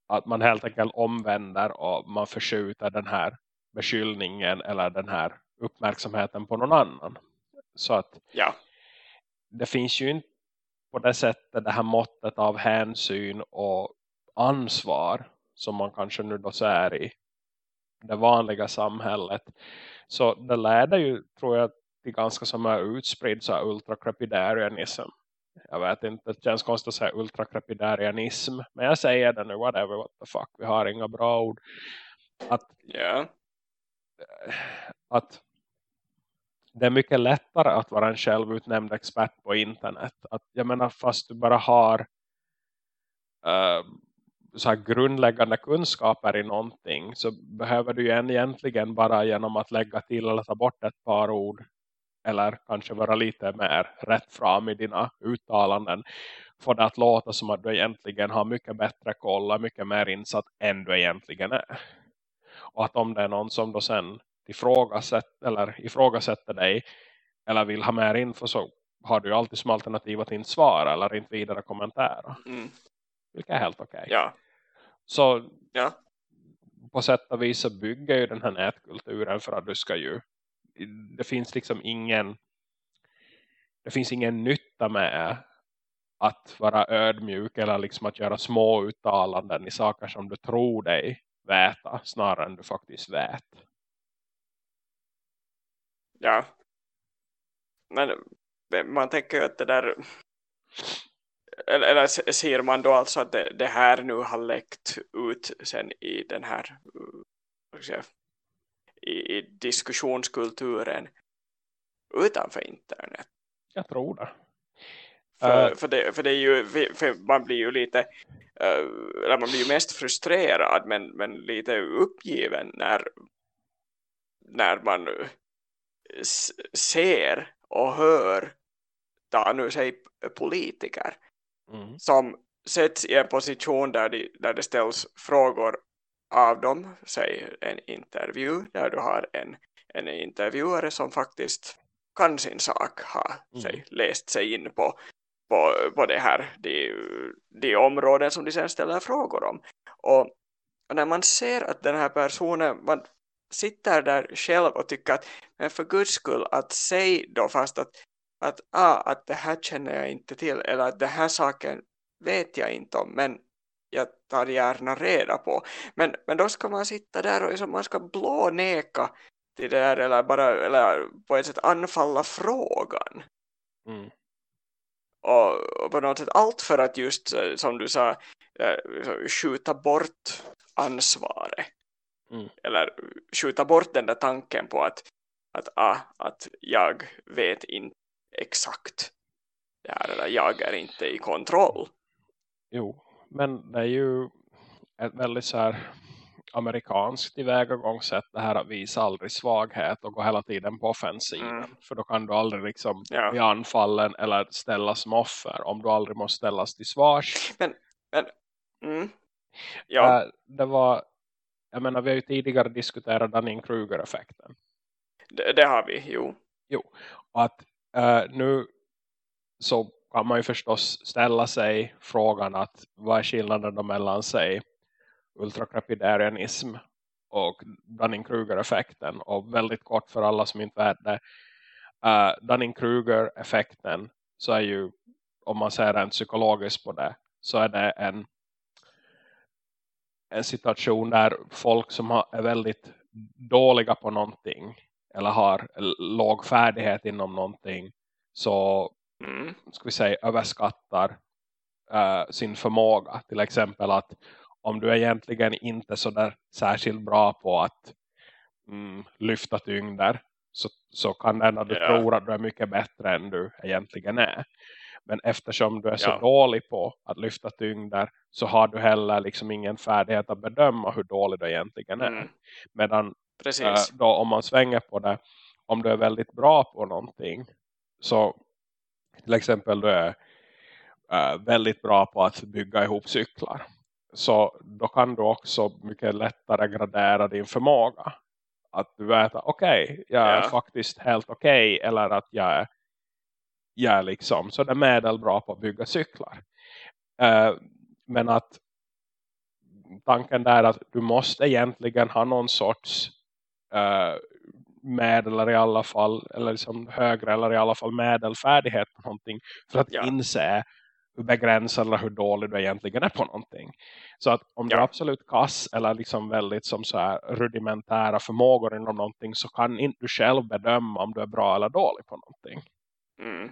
att man helt enkelt omvänder och man förskjuter den här beskyllningen eller den här uppmärksamheten på någon annan. Så att ja. det finns ju inte på det sättet det här måttet av hänsyn och ansvar som man kanske nu då ser i det vanliga samhället. Så det leder ju tror jag till ganska som är utspridd så ultracrepidarianism jag vet inte, det känns konstigt att säga ultrakrepidarianism. Men jag säger det nu, whatever, what the fuck. Vi har inga bra ord. Att, yeah. att det är mycket lättare att vara en självutnämnd expert på internet. Att, jag menar, fast du bara har uh, så här grundläggande kunskaper i någonting så behöver du ju egentligen bara genom att lägga till eller ta bort ett par ord eller kanske vara lite mer rätt fram i dina uttalanden för det att låta som att du egentligen har mycket bättre koll och mycket mer insatt än du egentligen är. Och att om det är någon som då sen ifrågasätter, eller ifrågasätter dig eller vill ha mer info så har du alltid som alternativ att inte svara eller inte vidare kommentera. Mm. Vilket är helt okej. Okay. Ja. Så ja. på sätt och vis så bygger ju den här nätkulturen för att du ska ju det finns liksom ingen det finns ingen nytta med att vara ödmjuk eller liksom att göra små uttalanden i saker som du tror dig veta snarare än du faktiskt vet. Ja. Men man tänker ju att det där eller, eller ser man då alltså att det, det, här nu har läckt ut sen i den här i, i diskussionskulturen utanför internet. Jag tror det. För, uh, för, det, för det är ju för man blir ju lite uh, eller man blir ju mest frustrerad men, men lite uppgiven när när man ser och hör ta nu sig politiker mm. som sätts i en position där, de, där det ställs frågor av dem, säg en intervju där du har en, en intervjuare som faktiskt kan sin sak ha mm. säg, läst sig in på, på, på det här, de, de områden som de sen ställer frågor om. Och, och när man ser att den här personen, man sitter där själv och tycker att men för guds skull att säg då fast att, att, ah, att det här känner jag inte till eller att den här saken vet jag inte om men jag tar gärna reda på. Men, men då ska man sitta där och liksom, man ska blåneka till det där eller bara eller på ett sätt anfalla frågan. Mm. Och, och, på något sätt allt för att just eh, som du sa äh, skjuta bort ansvaret. Mm. Eller skjuta bort den där tanken på att, att, ah, att jag vet inte exakt det här eller jag är inte i kontroll. Jo, men det är ju ett väldigt så här amerikanskt tillvägagångssätt det här att visa aldrig svaghet och gå hela tiden på offensiven. Mm. För då kan du aldrig liksom ja. bli anfallen eller ställas som offer om du aldrig måste ställas till svars. Men, men mm. ja. Äh, det var, jag menar vi har ju tidigare diskuterat Dunning-Kruger-effekten. Det, det, har vi, jo. Jo, att äh, nu så kan man ju förstås ställa sig frågan att vad är skillnaden mellan sig ultrakrepidarianism och Dunning-Kruger-effekten och väldigt kort för alla som inte vet det uh, Dunning-Kruger-effekten så är ju om man ser en psykologiskt på det så är det en en situation där folk som har, är väldigt dåliga på någonting eller har låg färdighet inom någonting så mm. ska vi säga överskattar uh, sin förmåga. Till exempel att om du är egentligen inte så där särskilt bra på att mm, lyfta tyngder så, så kan det att du Ja. tror att du är mycket bättre än du egentligen är. Men eftersom du är så Ja. dålig på att lyfta tyngder så har du heller liksom ingen färdighet att bedöma hur dålig du egentligen är. Mm. Medan. Eh, då om man svänger på det om du är väldigt bra på någonting så till exempel du är eh, väldigt bra på att bygga ihop cyklar så då kan du också mycket lättare gradera din förmåga att du vet att okej, jag är Ja. faktiskt helt okej eller att jag är, är liksom så det är medelbra på att bygga cyklar Eh, men att tanken där att du måste egentligen ha någon sorts eh, medel eller i alla fall eller liksom högre eller i alla fall medelfärdighet på någonting för att Ja. inse hur begränsad eller hur dålig du egentligen är på någonting. Så att om du är Ja. absolut kass eller liksom väldigt som så här rudimentära förmågor inom någonting så kan inte du själv bedöma om du är bra eller dålig på någonting. Mm.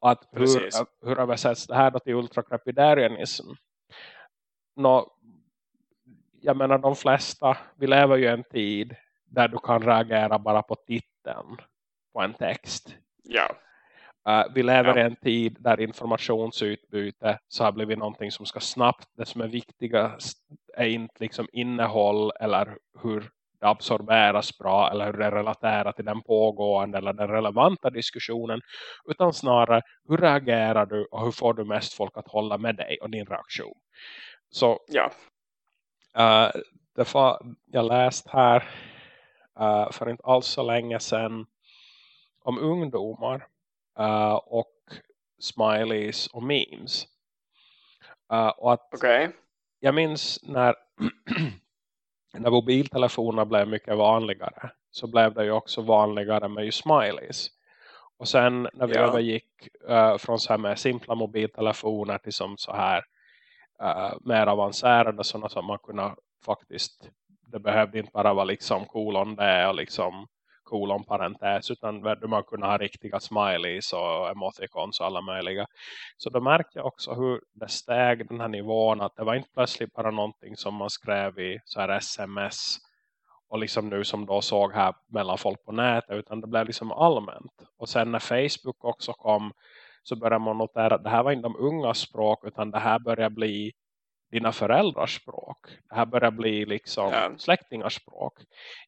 Att hur, Precis. hur översätts det här då till ultrakrepidarianism? Nå, jag menar de flesta, vi lever ju en tid där du kan reagera bara på titeln på en text. Ja. Uh, vi lever Ja. i en tid där informationsutbyte så har blivit någonting som ska snabbt. Det som är viktigast är inte liksom innehåll eller hur det absorberas bra eller hur det relaterar till den pågående eller den relevanta diskussionen. Utan snarare hur reagerar du och hur får du mest folk att hålla med dig och din reaktion. Så Ja. Uh, det var, jag läst här uh, för inte alls så länge sedan om ungdomar uh, och smileys och memes. Uh, och att Okej. jag minns när, [CLEARS THROAT] när mobiltelefoner blev mycket vanligare så blev det ju också vanligare med ju smileys. Och sen när vi Ja. övergick uh, från så här med simpla mobiltelefoner till som så här uh, mer avancerade sådana som man kunde faktiskt det behövde inte bara vara liksom kolon det och liksom kolon parentes utan du, man kunde ha riktiga smileys och emoticons och alla möjliga. Så då märkte jag också hur det steg den här nivån att det var inte plötsligt bara någonting som man skrev i så här sms och liksom nu som då såg här mellan folk på nätet utan det blev liksom allmänt. Och sen när Facebook också kom så började man notera att det här var inte de unga språk utan det här började bli dina föräldrars språk. Det här börjar bli liksom Ja. släktingars språk.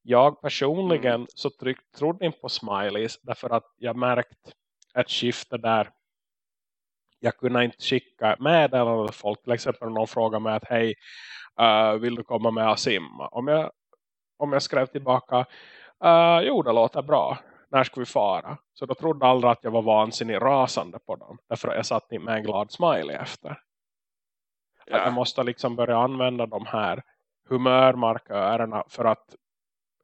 Jag personligen så tryck, trodde inte på smileys därför att jag märkt ett skifte där jag kunde inte skicka meddelanden folk. Till exempel någon frågar mig att hej, eh, vill du komma med och simma? Om jag, om jag skrev tillbaka, uh, jo det låter bra. När ska vi fara? Så då trodde alla att jag var vansinnig rasande på dem. Därför att jag satt med en glad smiley efter. Att jag Ja. måste liksom börja använda de här humörmarkörerna för att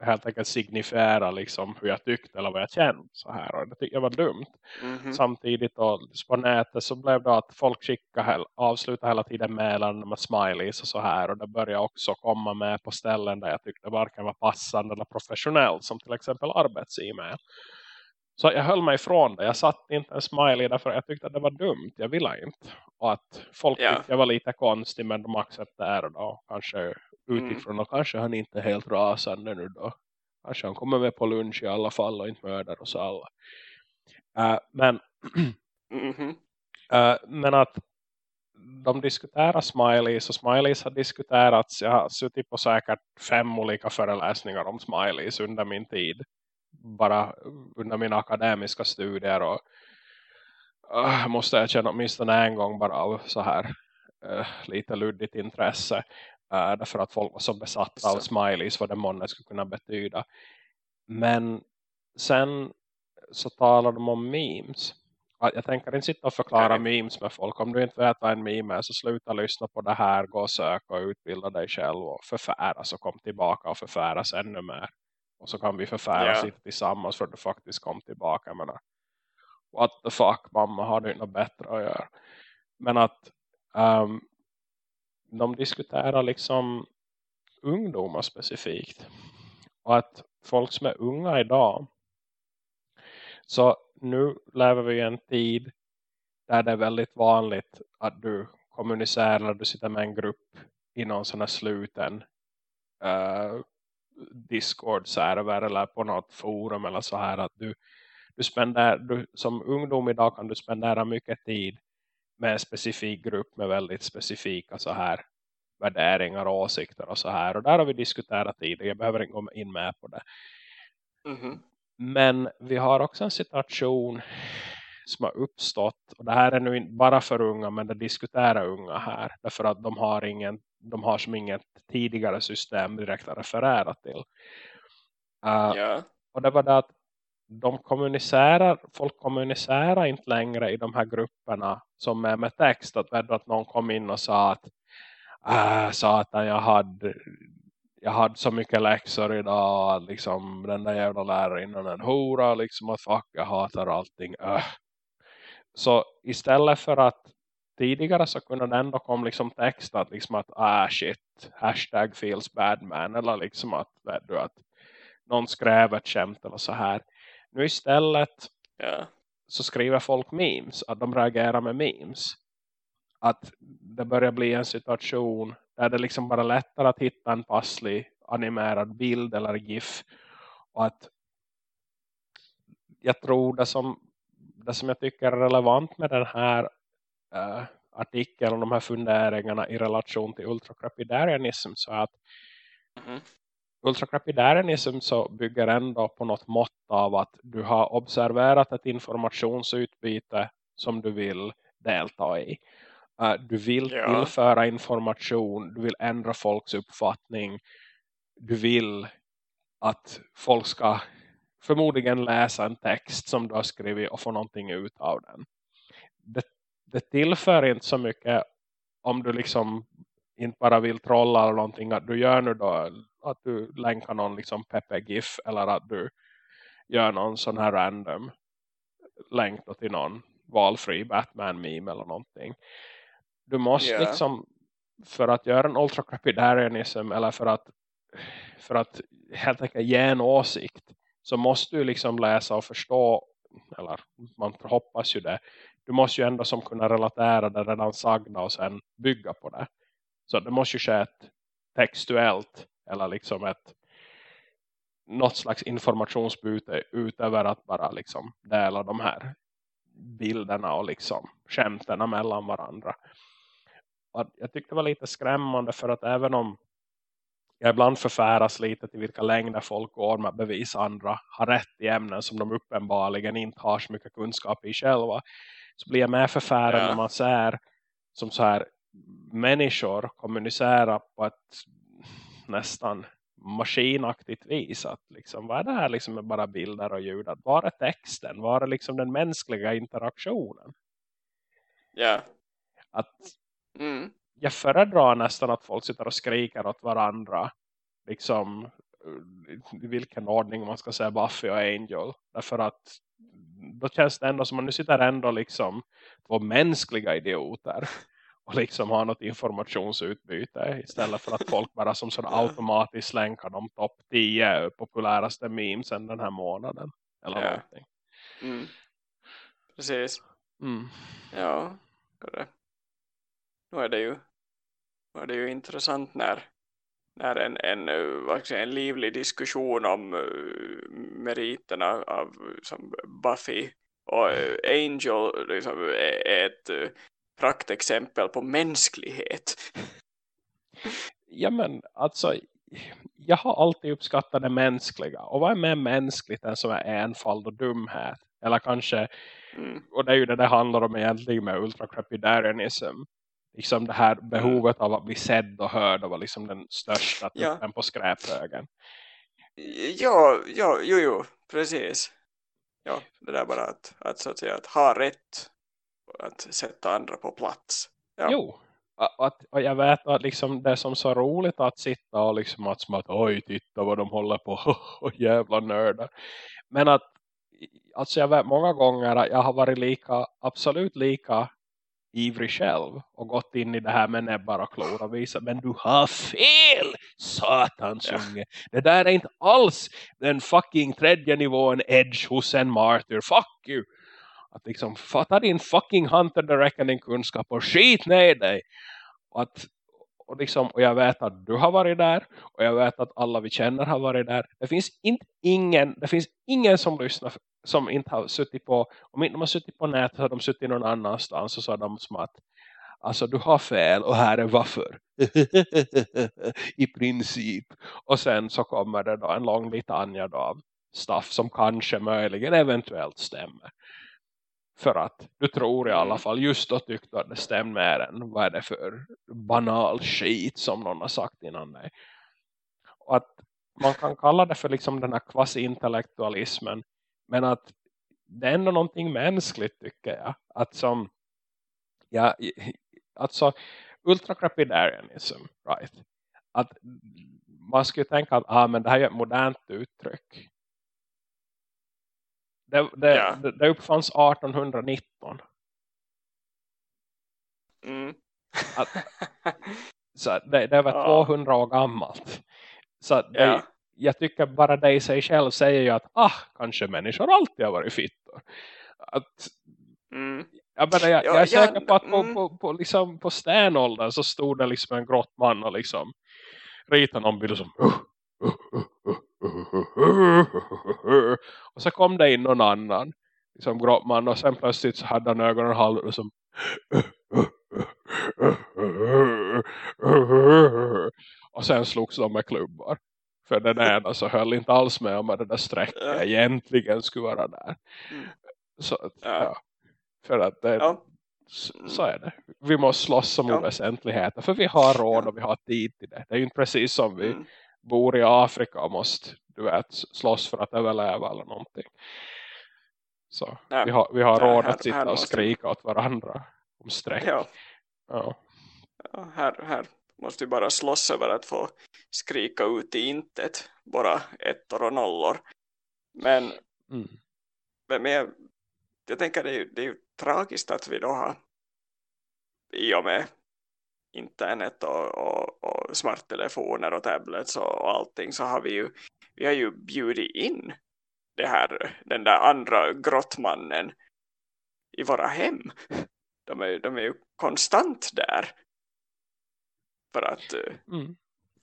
helt enkelt signifiera liksom hur jag tyckte eller vad jag kände så här. Och det tyckte jag var dumt. Mhm. Samtidigt då, på nätet så blev det att folk skickade, avslutade hela tiden meddelanden med smileys och så här. Och det började också komma med på ställen där jag tyckte varken var passande eller professionellt. Som till exempel arbets-e-mail. Så jag höll mig ifrån det. Jag satte inte en smiley därför jag tyckte att det var dumt. Jag ville inte. Och att folk Ja. tyckte jag var lite konstig men de accepterade då. Kanske utifrån och kanske han inte är helt rasande nu då. Kanske han kommer med på lunch i alla fall och inte mördar oss alla. Eh, men, [CLEARS THROAT] Mhm. eh, men att de diskuterar smileys och smileys har diskuterats. Jag har suttit på säkert fem olika föreläsningar om smileys under min tid. Bara under mina akademiska studier och uh, måste jag känna åtminstone en gång bara av så här eh, lite luddigt intresse. Uh, därför att folk var så besatta av smileys vad det månne skulle kunna betyda. Men sen så talar de om memes. Ja, Jag tänker inte sitta och förklara Nej. memes med folk. Om du inte vet vad en meme är så sluta lyssna på det här. Gå och söka och utbilda dig själv och förfäras och kom tillbaka och förfäras ännu mer. Och så kan vi förfäras Ja. lite tillsammans för att du faktiskt kom tillbaka. Jag menar, what the fuck mamma har du något bättre att göra. Men att ehm, de diskuterar liksom ungdomar specifikt. Och att folk som är unga idag så nu lever vi i en tid där det är väldigt vanligt att du kommunicerar, du sitter med en grupp i någon sån här sluten uh, Discord-server eller på något forum eller så här att du, du spenderar, du, som ungdom idag kan du spendera mycket tid med en specifik grupp med väldigt specifika så här värderingar och åsikter och så här. Och där har vi diskuterat tidigare, jag behöver inte gå in med på det. Mhm. Men vi har också en situation som har uppstått. Och det här är nu inte bara för unga men det diskuterar unga här. Därför att de har, ingen, de har som inget tidigare system direkt att referera till. Uh, Ja. och det var det att de kommunicerar, folk kommunicerar inte längre i de här grupperna som är med text. Att, att någon kom in och sa att äh, satan jag hade jag hade så mycket läxor idag att liksom den där jävla lärarinnan en hora liksom att fuck jag hatar allting äh. Så istället för att tidigare så kunde det ändå komma liksom text att liksom att ah shit hashtag feels bad man eller liksom att, du, att någon skrev ett skämt eller så här nu istället Ja. så skriver folk memes. Att de reagerar med memes. Att det börjar bli en situation där det liksom bara lättare att hitta en passlig animerad bild eller gif. Och att jag tror det som, det som jag tycker är relevant med den här uh, artikeln och de här funderingarna i relation till ultracrapidarianism så att Mhm. ultracrapidarianism så bygger ändå på något mått av att du har observerat ett informationsutbyte som du vill delta i. Uh, du vill Ja. tillföra information, du vill ändra folks uppfattning, du vill att folk ska förmodligen läsa en text som du har skrivit och få någonting ut av den. Det, det tillför inte så mycket om du liksom inte bara vill trolla eller någonting att du gör nu då att du länkar någon liksom Pepe GIF eller att du gör någon sån här random länk till någon valfri Batman-meme eller någonting. Du måste Ja. liksom för att göra en ultracrapidarianism eller för att för att helt enkelt ge en åsikt så måste du liksom läsa och förstå eller man hoppas ju det du måste ju ändå som kunna relatera det redan sagda och sen bygga på det. Så det måste ju ske ett textuellt eller liksom ett något slags informationsbyte utöver att bara liksom dela de här bilderna och liksom skämterna mellan varandra. Och jag tyckte det var lite skrämmande för att även om jag ibland förfäras lite till vilka längder folk går med att bevisa andra har rätt i ämnen som de uppenbarligen inte har så mycket kunskap i själva så blir jag med förfärad Ja. när man ser som så här människor kommunicera på ett nästan maskinaktigt vis att liksom, vad är det här liksom med bara bilder och ljud att var är texten, var är liksom den mänskliga interaktionen Ja. att Mm. Jag föredrar nästan att folk sitter och skriker åt varandra liksom eh, i vilken ordning man ska säga Buffy och Angel därför att då känns det ändå som att nu sitter ändå liksom två mänskliga idioter [LAUGHS] och liksom har något informationsutbyte istället för att folk bara som sån automatiskt länkar de topp 10 populäraste memesen den här månaden eller Ja. någonting. Mm. Precis. Mm. Ja. det- Nu är det ju är det ju intressant när när en, en, vad säga, en livlig diskussion om eh, meriterna av som Buffy och eh, Angel liksom, är är ett eh, praktexempel på mänsklighet. Ja men alltså jag har alltid uppskattat det mänskliga. Och vad är mer mänskligt än som är enfald och dumhet? Eller kanske, Mm. och det är ju det det handlar om egentligen med ultracrepidarianism. Liksom det här behovet av att bli sedd och hörd och vara liksom den största Ja. på skräphögen. Ja, ja, jo, jo, precis. Ja, det där bara att, att, så att, säga, att ha rätt att sätta andra på plats. Ja. Jo, och, att, och jag vet att liksom det är som så roligt att sitta och liksom att, som att oj titta vad de håller på [LAUGHS] och jävla nördar. Men att alltså jag vet många gånger att jag har varit lika, absolut lika ivrig själv och gått in i det här med näbbar och klor och visat men du har fel satans Ja. unge det där är inte alls den fucking tredje nivån edge hos en martyr fuck you att liksom fatta din fucking Hunter the Reckoning kunskap och skit ner dig och att, och, liksom, och jag vet att du har varit där och jag vet att alla vi känner har varit där. Det finns inte ingen, det finns ingen som lyssnar som inte har suttit på, om inte de har suttit på nätet har de suttit någon annanstans och så har de som att Alltså du har fel och här är varför. [LAUGHS] I princip. Och sen så kommer det då en lång litania då av stuff som kanske möjligen eventuellt stämmer. För att du tror i alla Mm. fall just då tyckte att det stämmer mer än vad är det för banal skit som någon har sagt innan dig. Och att man kan kalla det för liksom den här quasi-intellektualismen. Men att det är ändå någonting mänskligt tycker jag. Att som ja, alltså ultracrepidarianism, right? Att man skulle tänka att ah, men det här är ett modernt uttryck. Det, det, Ja. det, det uppfanns 1819. Mm. Att, [LAUGHS] så det, det Ja. 200 år gammalt. Så det, Ja. Jag tycker bara det i sig själv säger ju att ah, kanske människor alltid har varit fittor. Att Mm. Jag, menar, jag, Ja, jag är säker på att på, mm. på, på, liksom, på stenåldern så stod det liksom en grottman och liksom ritade någon bild som och så kom det in någon annan liksom grottman och sen plötsligt så hade han ögonen och halv och som och sen slogs de med klubbar för den ena så höll inte alls med om att det där strecket Ja. egentligen skulle vara där Mm. så Ja. ja. för att det, Ja. så, är det. Vi måste slåss om Ja. oväsentligheter. För vi har råd och vi har tid till det. Det är ju inte precis som vi Mm. bor i Afrika och måste du vet, slåss för att överleva eller någonting. Så Nej. vi har, vi har råd här- att sitta och skrika åt varandra om streck. Ja. Ja. Ja, här, här måste vi bara slåss över att få skrika ut i intet. Bara ettor och nollor. Men, Mm. men jag, jag tänker det är, ju, det är ju tragiskt att vi då har i och med internet och, och, och smarttelefoner och tablets och, och allting så har vi ju vi har ju bjudit in det här, den där andra grottmannen i våra hem. De är, de är ju konstant där. För att, eh, Mm.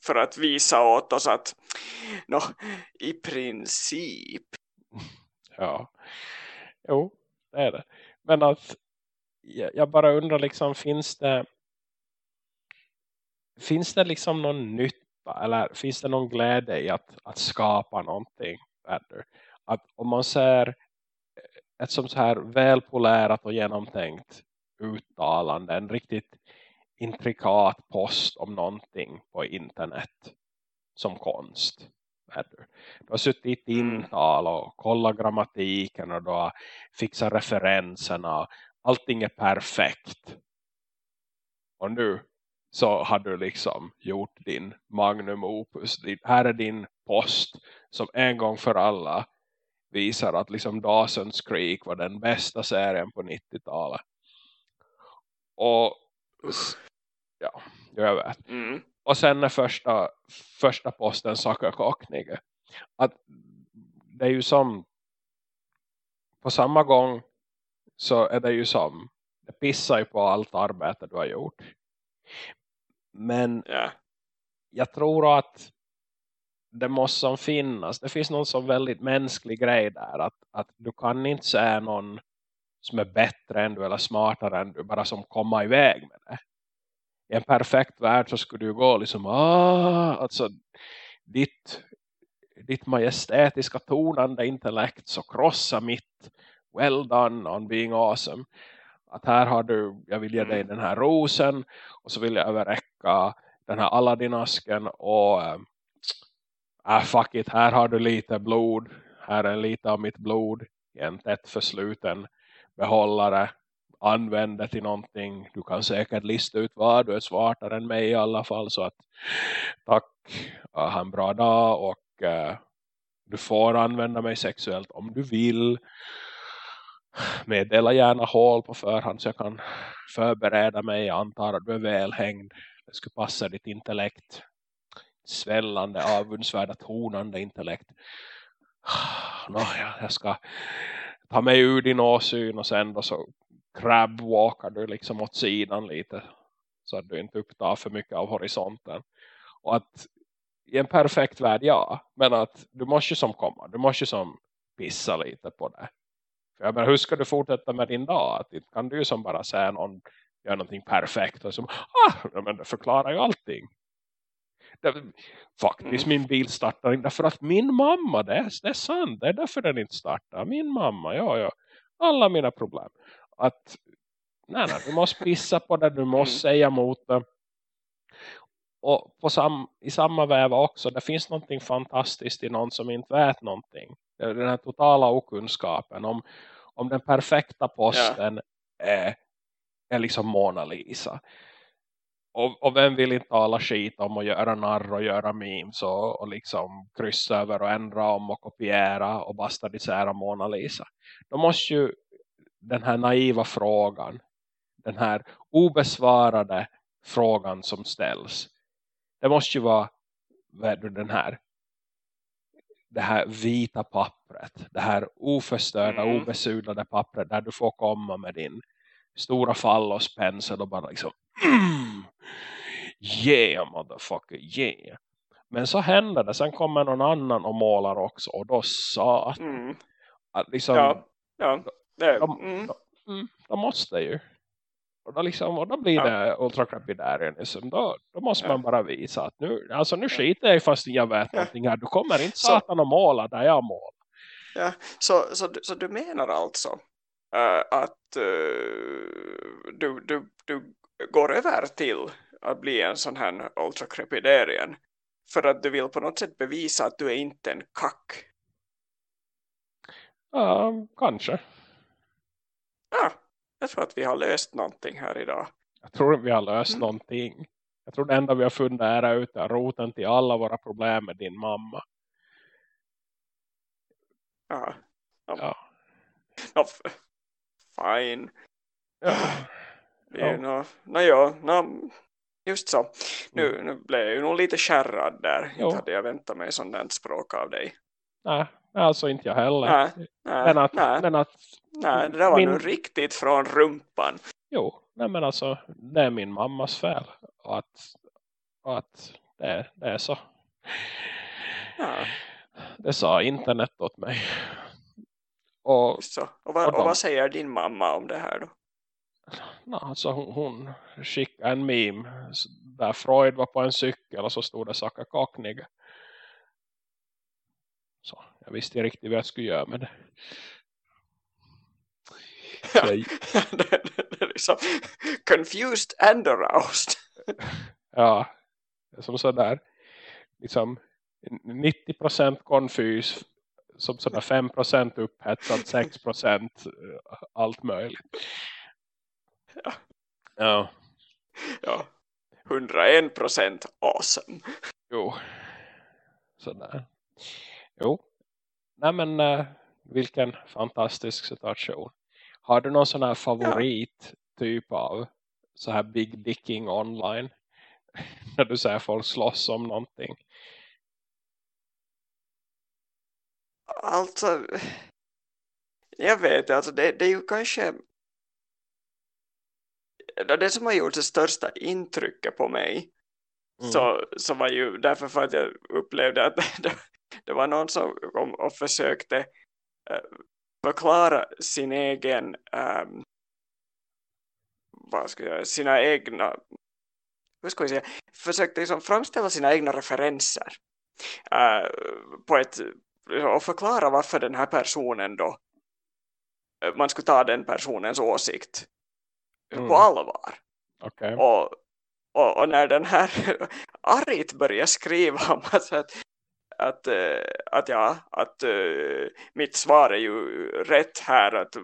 för att visa åt oss att nå, i princip [LAUGHS] Ja. Jo, det är det. Men att jag, jag bara undrar liksom finns det finns det liksom någon nytta eller finns det någon glädje i att, att skapa någonting better? Att om man ser ett som så här välpolärat och genomtänkt uttalande, en riktigt intrikat post om någonting på internet som konst. Du har suttit i timtal och kollat grammatiken och du har fixat referenserna. Allting är perfekt. Och nu så har du liksom gjort din magnum opus. Här är din post som en gång för alla visar att liksom Dawson's Creek var den bästa serien på 90-talet. Och ja, jag vet. mm, Och sen är första, första posten Saka Koknige. Att det är ju som på samma gång så är det ju som det pissar ju på allt arbete du har gjort. Men ja, jag tror att det måste som finnas. Det finns någon som väldigt mänsklig grej där. Att, att du kan inte säga någon som är bättre än du eller smartare än du. Bara som komma iväg med det. I en perfekt värld så skulle du gå liksom. Ah, alltså ditt, ditt majestätiska tonande intellekt så krossa mitt. Well done on being awesome. Att här har du, jag vill ge dig den här rosen. Och så vill jag överräcka den här Aladdin-asken och äh, äh, fuck it, här har du lite blod. Här är lite av mitt blod i en tätt försluten behållare använder till någonting. Du kan säkert lista ut vad. Du är smartare än mig i alla fall. Så att tack. Ha en bra dag och eh, du får använda mig sexuellt om du vill. Meddela gärna hål på förhand så jag kan förbereda mig. Jag antar att du är välhängd. Det skulle passa ditt intellekt. Svällande, avundsvärda, tonande intellekt. [SIGHS] Nå, jag, jag ska ta mig ur din åsyn och sen då så crabwalkar du liksom åt sidan lite. så att du inte upptar för mycket av horisonten. Och att i en perfekt värld, ja. Men att du måste som komma. Du måste som pissa lite på det. För jag menar, hur ska du fortsätta med din dag? Att inte kan du som bara säga någon gör någonting perfekt och som, ah, men det förklarar ju allting. Det, faktiskt Mm. min bil startar inte för att min mamma, det är, det är sant, det är därför den inte startar. Min mamma, ja ja. Alla mina problem. Att, nej nej, du måste pissa på det, du måste Mm. säga emot det. Och på sam, i samma väv också, det finns någonting fantastiskt i någon som inte vet någonting. Den här totala okunskapen om, om den perfekta posten är, är liksom Mona Lisa. Och, och vem vill inte tala skit om att göra narr och göra memes och, och liksom kryssa över och ändra om och kopiera och bastardisera Mona Lisa. Då måste ju den här naiva frågan, den här obesvarade frågan som ställs. Det måste ju vara den här det här vita pappret. Det här oförstörda, Mm. obesudlade pappret där du får komma med din stora fallospensel och bara liksom mm, yeah motherfucker, yeah. Men så händer det, sen kommer någon annan och målar också och då sa Mm. att liksom, Ja, ja. De- mm. mm, de måste ju. Och då, liksom, och då blir Ja. det ultracrepidarianism. Då, då måste Ja. man bara visa att nu, alltså nu skiter jag fast jag vet Ja. någonting här. Du kommer inte Så- satan att måla där jag målar. Ja, så, så, du- så du menar alltså eh, att eh, du, du, du går över till att bli en sån här ultracrepidarian för att du vill på något sätt bevisa att du är inte en kack. Ja, kanske. Ja, jag tror att vi har löst någonting här idag. Jag tror vi har löst Mm. någonting. Jag tror det enda vi har funderat ut är roten till alla våra problem med din mamma. Ja. Ja. Ja. Ja, fine. Ja. Ja. nå- nå ja, nå, just så. Nu, nu blev jag ju nog lite kärrad där. Mm. Jo. Inte hade jag väntat mig sådant språk av dig. Nej, alltså inte jag heller. Nej, nej, men, att, nej, men att, nej, det där var min- nu riktigt från rumpan. jo, nej men alltså, det är min mammas fel. Och att, och att det, det är så. Ja, Det sa internet åt mig. Och så. Och, vad, Och och de- vad säger din mamma om det här då? na, alltså hon, hon skickade en meme där Freud var på en cykel och så stod det Saka Kocknig. Jag visste inte riktigt vad jag skulle göra med [LAUGHS] det. Ja. Jag, det, är liksom confused and aroused. ja, som sådär liksom 90% konfys som sådär 5% upphetsad 6% allt möjligt. Ja. Ja, Ja, 101 procent awesome. jo. Sådär. Jo. Nej men äh, vilken fantastisk situation. Har du någon sån här favorit typ av så här big dicking online? [LAUGHS] När du säger folk slåss om någonting. Alltså, jag vet alltså det, det är ju kanske det som har gjort det största intrycket på mig Mm. så, så var ju därför för att jag upplevde att [LAUGHS] det, det var någon som kom och försökte eh, förklara sin egen ehm, vad ska jag säga, sina egna hur ska vi säga, försökte liksom framställa sina egna referenser eh, på ett och förklara varför den här personen då eh, man skulle ta den personens åsikt Mm. på allvar Okej. och, och, och när den här [LAUGHS] Arit börjar skriva om att, att, att, eh, att ja, att eh, mitt svar är ju rätt här att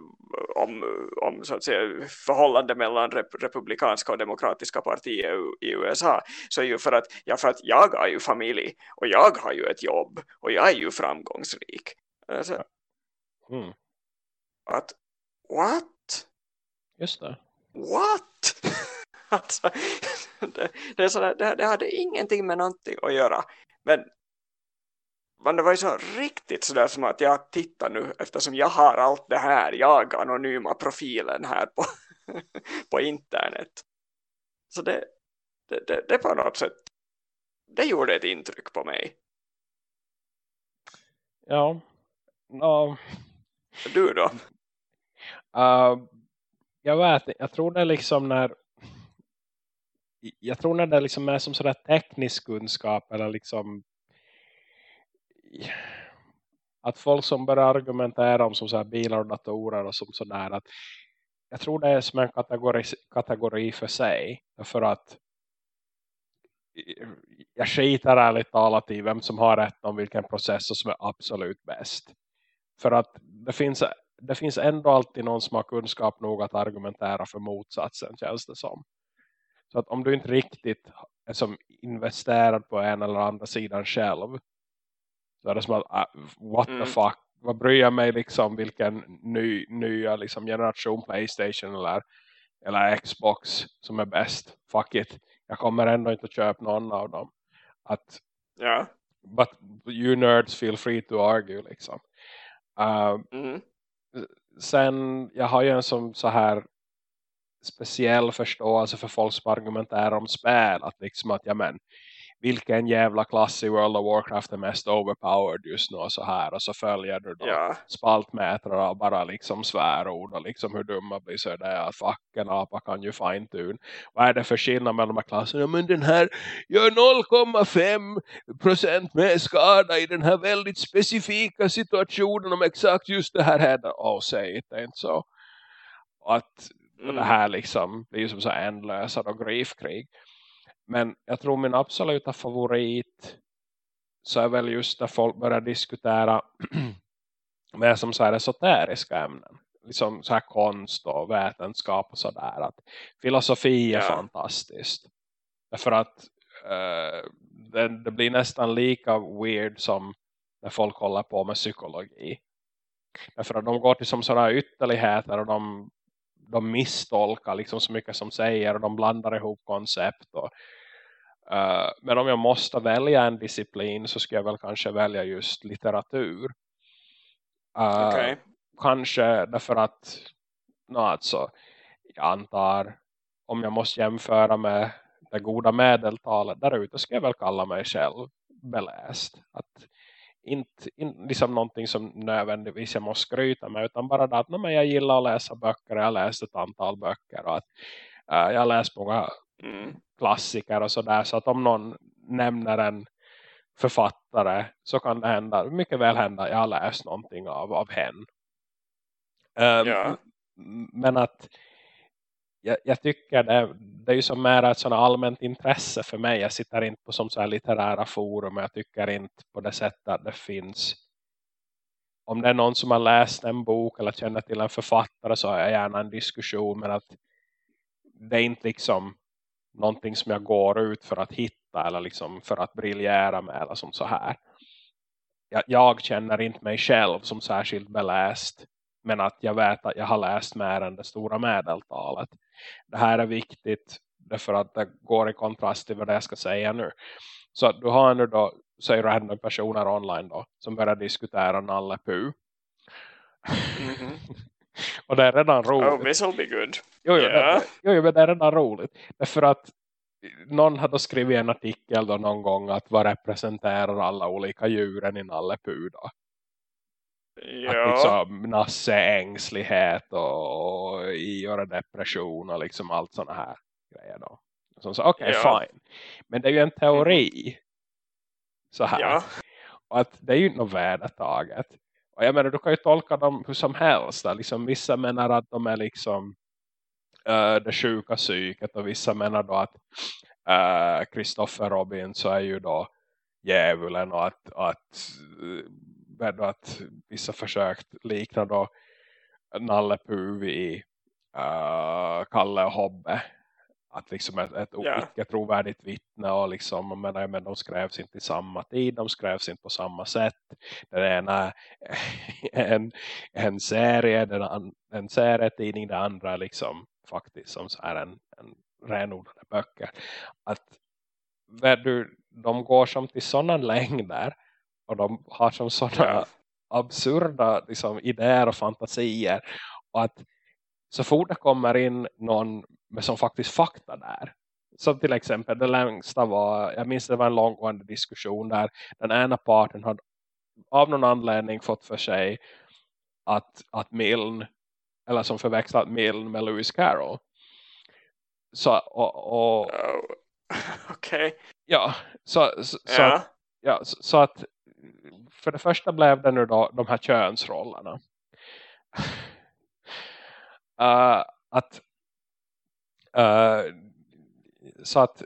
om, om så att säga förhållande mellan rep republikanska och demokratiska partier i- i USA så är ju för att, ja, för att jag har ju familj och jag har ju ett jobb och jag är ju framgångsrik. Alltså, Mm. att what? Just det. What? [LAUGHS] alltså, [LAUGHS] det, det, är sådär, det, det hade ingenting med någonting att göra. Men, men det var ju så riktigt sådär som att jag tittar nu eftersom jag har allt det här, jag anonyma profilen här på, [LAUGHS] på internet. Så det, det, det, det på något sätt det gjorde ett intryck på mig. Ja. No. Du då? Uh, jag vet Jag tror det är liksom när jag tror när det liksom är som sådär teknisk kunskap eller liksom att folk som börjar argumentera om som så bilar och datorer och som sådär att jag tror det är som en kategori, kategori för sig för att jag skiter ärligt talat i vem som har rätt om vilken processor som är absolut bäst. För att det finns, det finns ändå alltid någon som har kunskap nog att argumentera för motsatsen känns det som. Så att om du inte riktigt är som investerad på en eller andra sidan själv. Så är det som att, uh, what mm. the fuck. Vad bryr jag mig liksom vilken ny, nya liksom generation Playstation eller, eller Xbox som är bäst. Fuck it. Jag kommer ändå inte att köpa någon av dem. Att, ja. But you nerds feel free to argue liksom. Uh, mm. Sen, jag har ju en som så här speciell förståelse för folk som argumenterar om spel. Att liksom att, ja men, vilken jävla klass i World of Warcraft är mest overpowered just nu och så här. Och så följer du då ja. spaltmätare och bara liksom svärord och liksom hur dumma blir så det är att fucken apa kan ju fine tune. Vad är det för skillnad mellan de här klasserna? Men den här gör 0,5% mer skada i den här väldigt specifika situationen om exakt just det här händer. Åh, oh, säg inte, inte så. Att mm. det här liksom blir som så ändlösa och griefkrig. Men jag tror min absoluta favorit så är väl just när folk börjar diskutera [CLEARS THROAT] med som så här esoteriska ämnen. Liksom så här konst och vetenskap och sådär. Att filosofi är ja. fantastiskt. Därför att uh, det, det, blir nästan lika weird som när folk håller på med psykologi. Därför att de går till som sådana ytterligheter och de de misstolkar liksom så mycket som säger och de blandar ihop koncept och, uh, men om jag måste välja en disciplin så ska jag väl kanske välja just litteratur uh, okay. kanske därför att no, alltså, jag antar om jag måste jämföra med det goda medeltalet där ute ska jag väl kalla mig själv beläst att inte, inte liksom någonting som nödvändigtvis jag måste skryta med utan bara det att men jag gillar att läsa böcker jag läst ett antal böcker och att uh, jag läst många mm. klassiker och sådär så att om någon nämner en författare så kan det hända, mycket väl hända jag har läst någonting av, av hen um, ja. men att jag, jag, tycker det, det är ju som mer ett sådant allmänt intresse för mig. Jag sitter inte på som så här litterära forum. Jag tycker inte på det sättet att det finns. Om det är någon som har läst en bok eller känner till en författare så har jag gärna en diskussion. Men att det är inte liksom någonting som jag går ut för att hitta eller liksom för att briljera med eller som så här. Jag, jag känner inte mig själv som särskilt beläst men att jag vet att jag har läst mer än det stora medeltalet. Det här är viktigt därför att det går i kontrast till vad jag ska säga nu. Så du har nu då, säger random personer online då, som börjar diskutera Nalle Puh. Mm -hmm. [LAUGHS] och det är redan roligt. Oh, this will be good. Jo, jo, yeah. det, jo, men det är redan roligt. Därför att någon hade skrivit en artikel då någon gång att vad representerar alla olika djuren i Nalle Puh då. Ja. Att liksom nasse ängslighet och, och göra depression och liksom allt sådana här grejer då. Okej, okay, ja. fine. Men det är ju en teori. Så här. Ja. Och att det är ju inte något värdetaget. Och jag menar, du kan ju tolka dem hur som helst. Där. Liksom, vissa menar att de är liksom uh, det sjuka psyket. Och vissa menar då att uh, Christopher Robin så är ju då djävulen och att, att med att vissa försökt likna då Nalle Puh i uh, Kalle och Hobbe att liksom ett, ett yeah. icke trovärdigt vittne och liksom, men, men de skrevs inte i samma tid, de skrevs inte på samma sätt. Den ena [LAUGHS] en, en serie, den, en serietidning, det andra liksom faktiskt som så här en, en renodlade böcker. Att du, de går som till sådana längder och de har som sådana absurda liksom, idéer och fantasier. Och att så fort det kommer in någon med som faktiskt fakta där. som till exempel det längsta var, jag minns det var en långgående diskussion där den ena parten hade av någon anledning fått för sig att, att Milne, eller som förväxlat Milne med Lewis Carroll. Så, och, och Oh. [LAUGHS] Okej. ja, så, så, så, Ja. att, ja, så, så att för det första blev det nu då de här könsrollerna. Uh, [LAUGHS] att uh, så att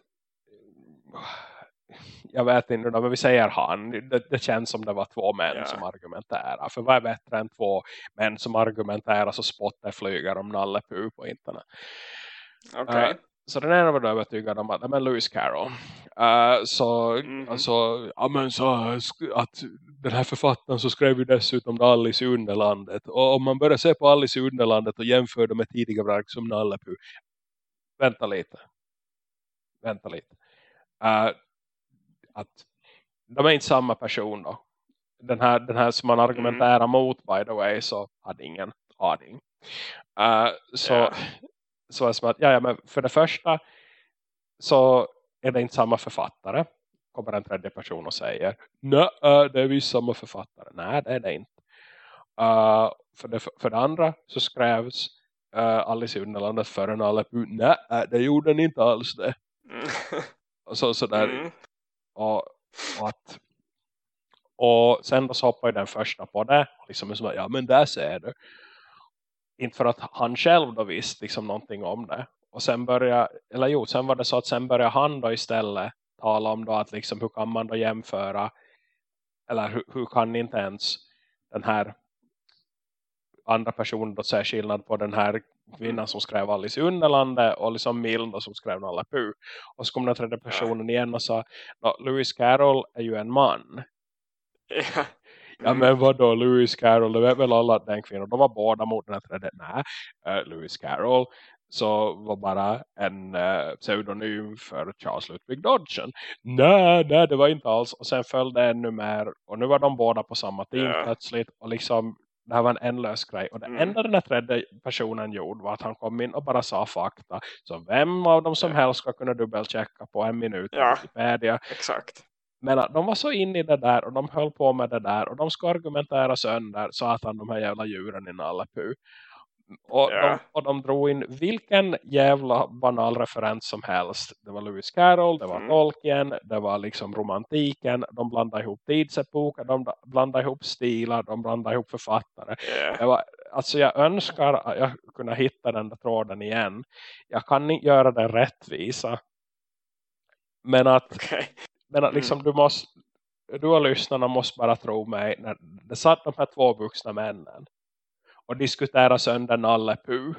jag vet inte då, men vi säger han. Det, det känns som det var två män Ja. som argumenterar. För vad är bättre än två män som argumenterar så spottar flyger om Nalle Puh på internet. Okej. Eh, så den ena var då övertygad om att, men Lewis Carroll. Eh, så, Mhm. alltså, ja men så att den här författaren så skrev ju dessutom Alice i Underlandet. Och om man börjar se på Alice i Underlandet och jämför dem med tidiga verk som Nalle Puh. Vänta lite. Vänta lite. Eh, att de är inte samma person då. Den här, den här som man argumenterar mot by the way så hade ingen aning. Eh, så, Ja. Så är som att, ja, ja, men för det första så är det inte samma författare. Kommer en tredje person och säger, nej äh, det är visst samma författare. Nej det är det inte. Eh, för, det, för det andra så skrevs uh, Alice i Underlandet före Nalle Puh. Nej det gjorde den inte alls det. Mm. Och så, så där, Mm. och, och att och sen då så hoppar ju den första på det liksom som att, ja men där ser du inte för att han själv då visste liksom någonting om det och sen börjar, eller jo sen var det så att sen börjar han då istället tala om då att liksom hur kan man då jämföra eller hur, hur kan inte ens den här andra personen då säga skillnad på den här kvinnan som skrev Alice i Underlandet och liksom Milne som skrev Nalle Puh. Och så kom den tredje personen igen och sa "Nå, Lewis Carroll är ju en man. Ja. Ja men vadå Lewis Carroll, det vet väl alla att den kvinnan, de var båda mot den här tredje. Nej, eh, Lewis Carroll så var bara en eh, pseudonym för Charles Ludwig Dodgen. Nej, nej det var inte alls. Och sen följde ännu mer och nu var de båda på samma team Ja. plötsligt och liksom det här var en ändlös grej. Och det Mm. enda den här tredje personen gjorde var att han kom in och bara sa fakta. Så vem av dem som helst ska kunna dubbelchecka på en minut Ja. Wikipedia. Exakt. Men de var så inne i det där och de höll på med det där och de ska argumentera sönder så att han de här jävla djuren i Nalle Puh. Och, de, och de drog in vilken jävla banal referens som helst. Det var Lewis Carroll, det var Mm. Tolkien, det var liksom romantiken. De blandade ihop tidsepoker, de blandade ihop stilar, de blandade ihop författare. Det var, alltså jag önskar att jag kunde hitta den där tråden igen. Jag kan inte göra den rättvisa. Men att Okej. Men att Mm. liksom du måste du och lyssnarna måste bara tro mig när det satt de här två vuxna männen och diskutera sönder Nalle Puh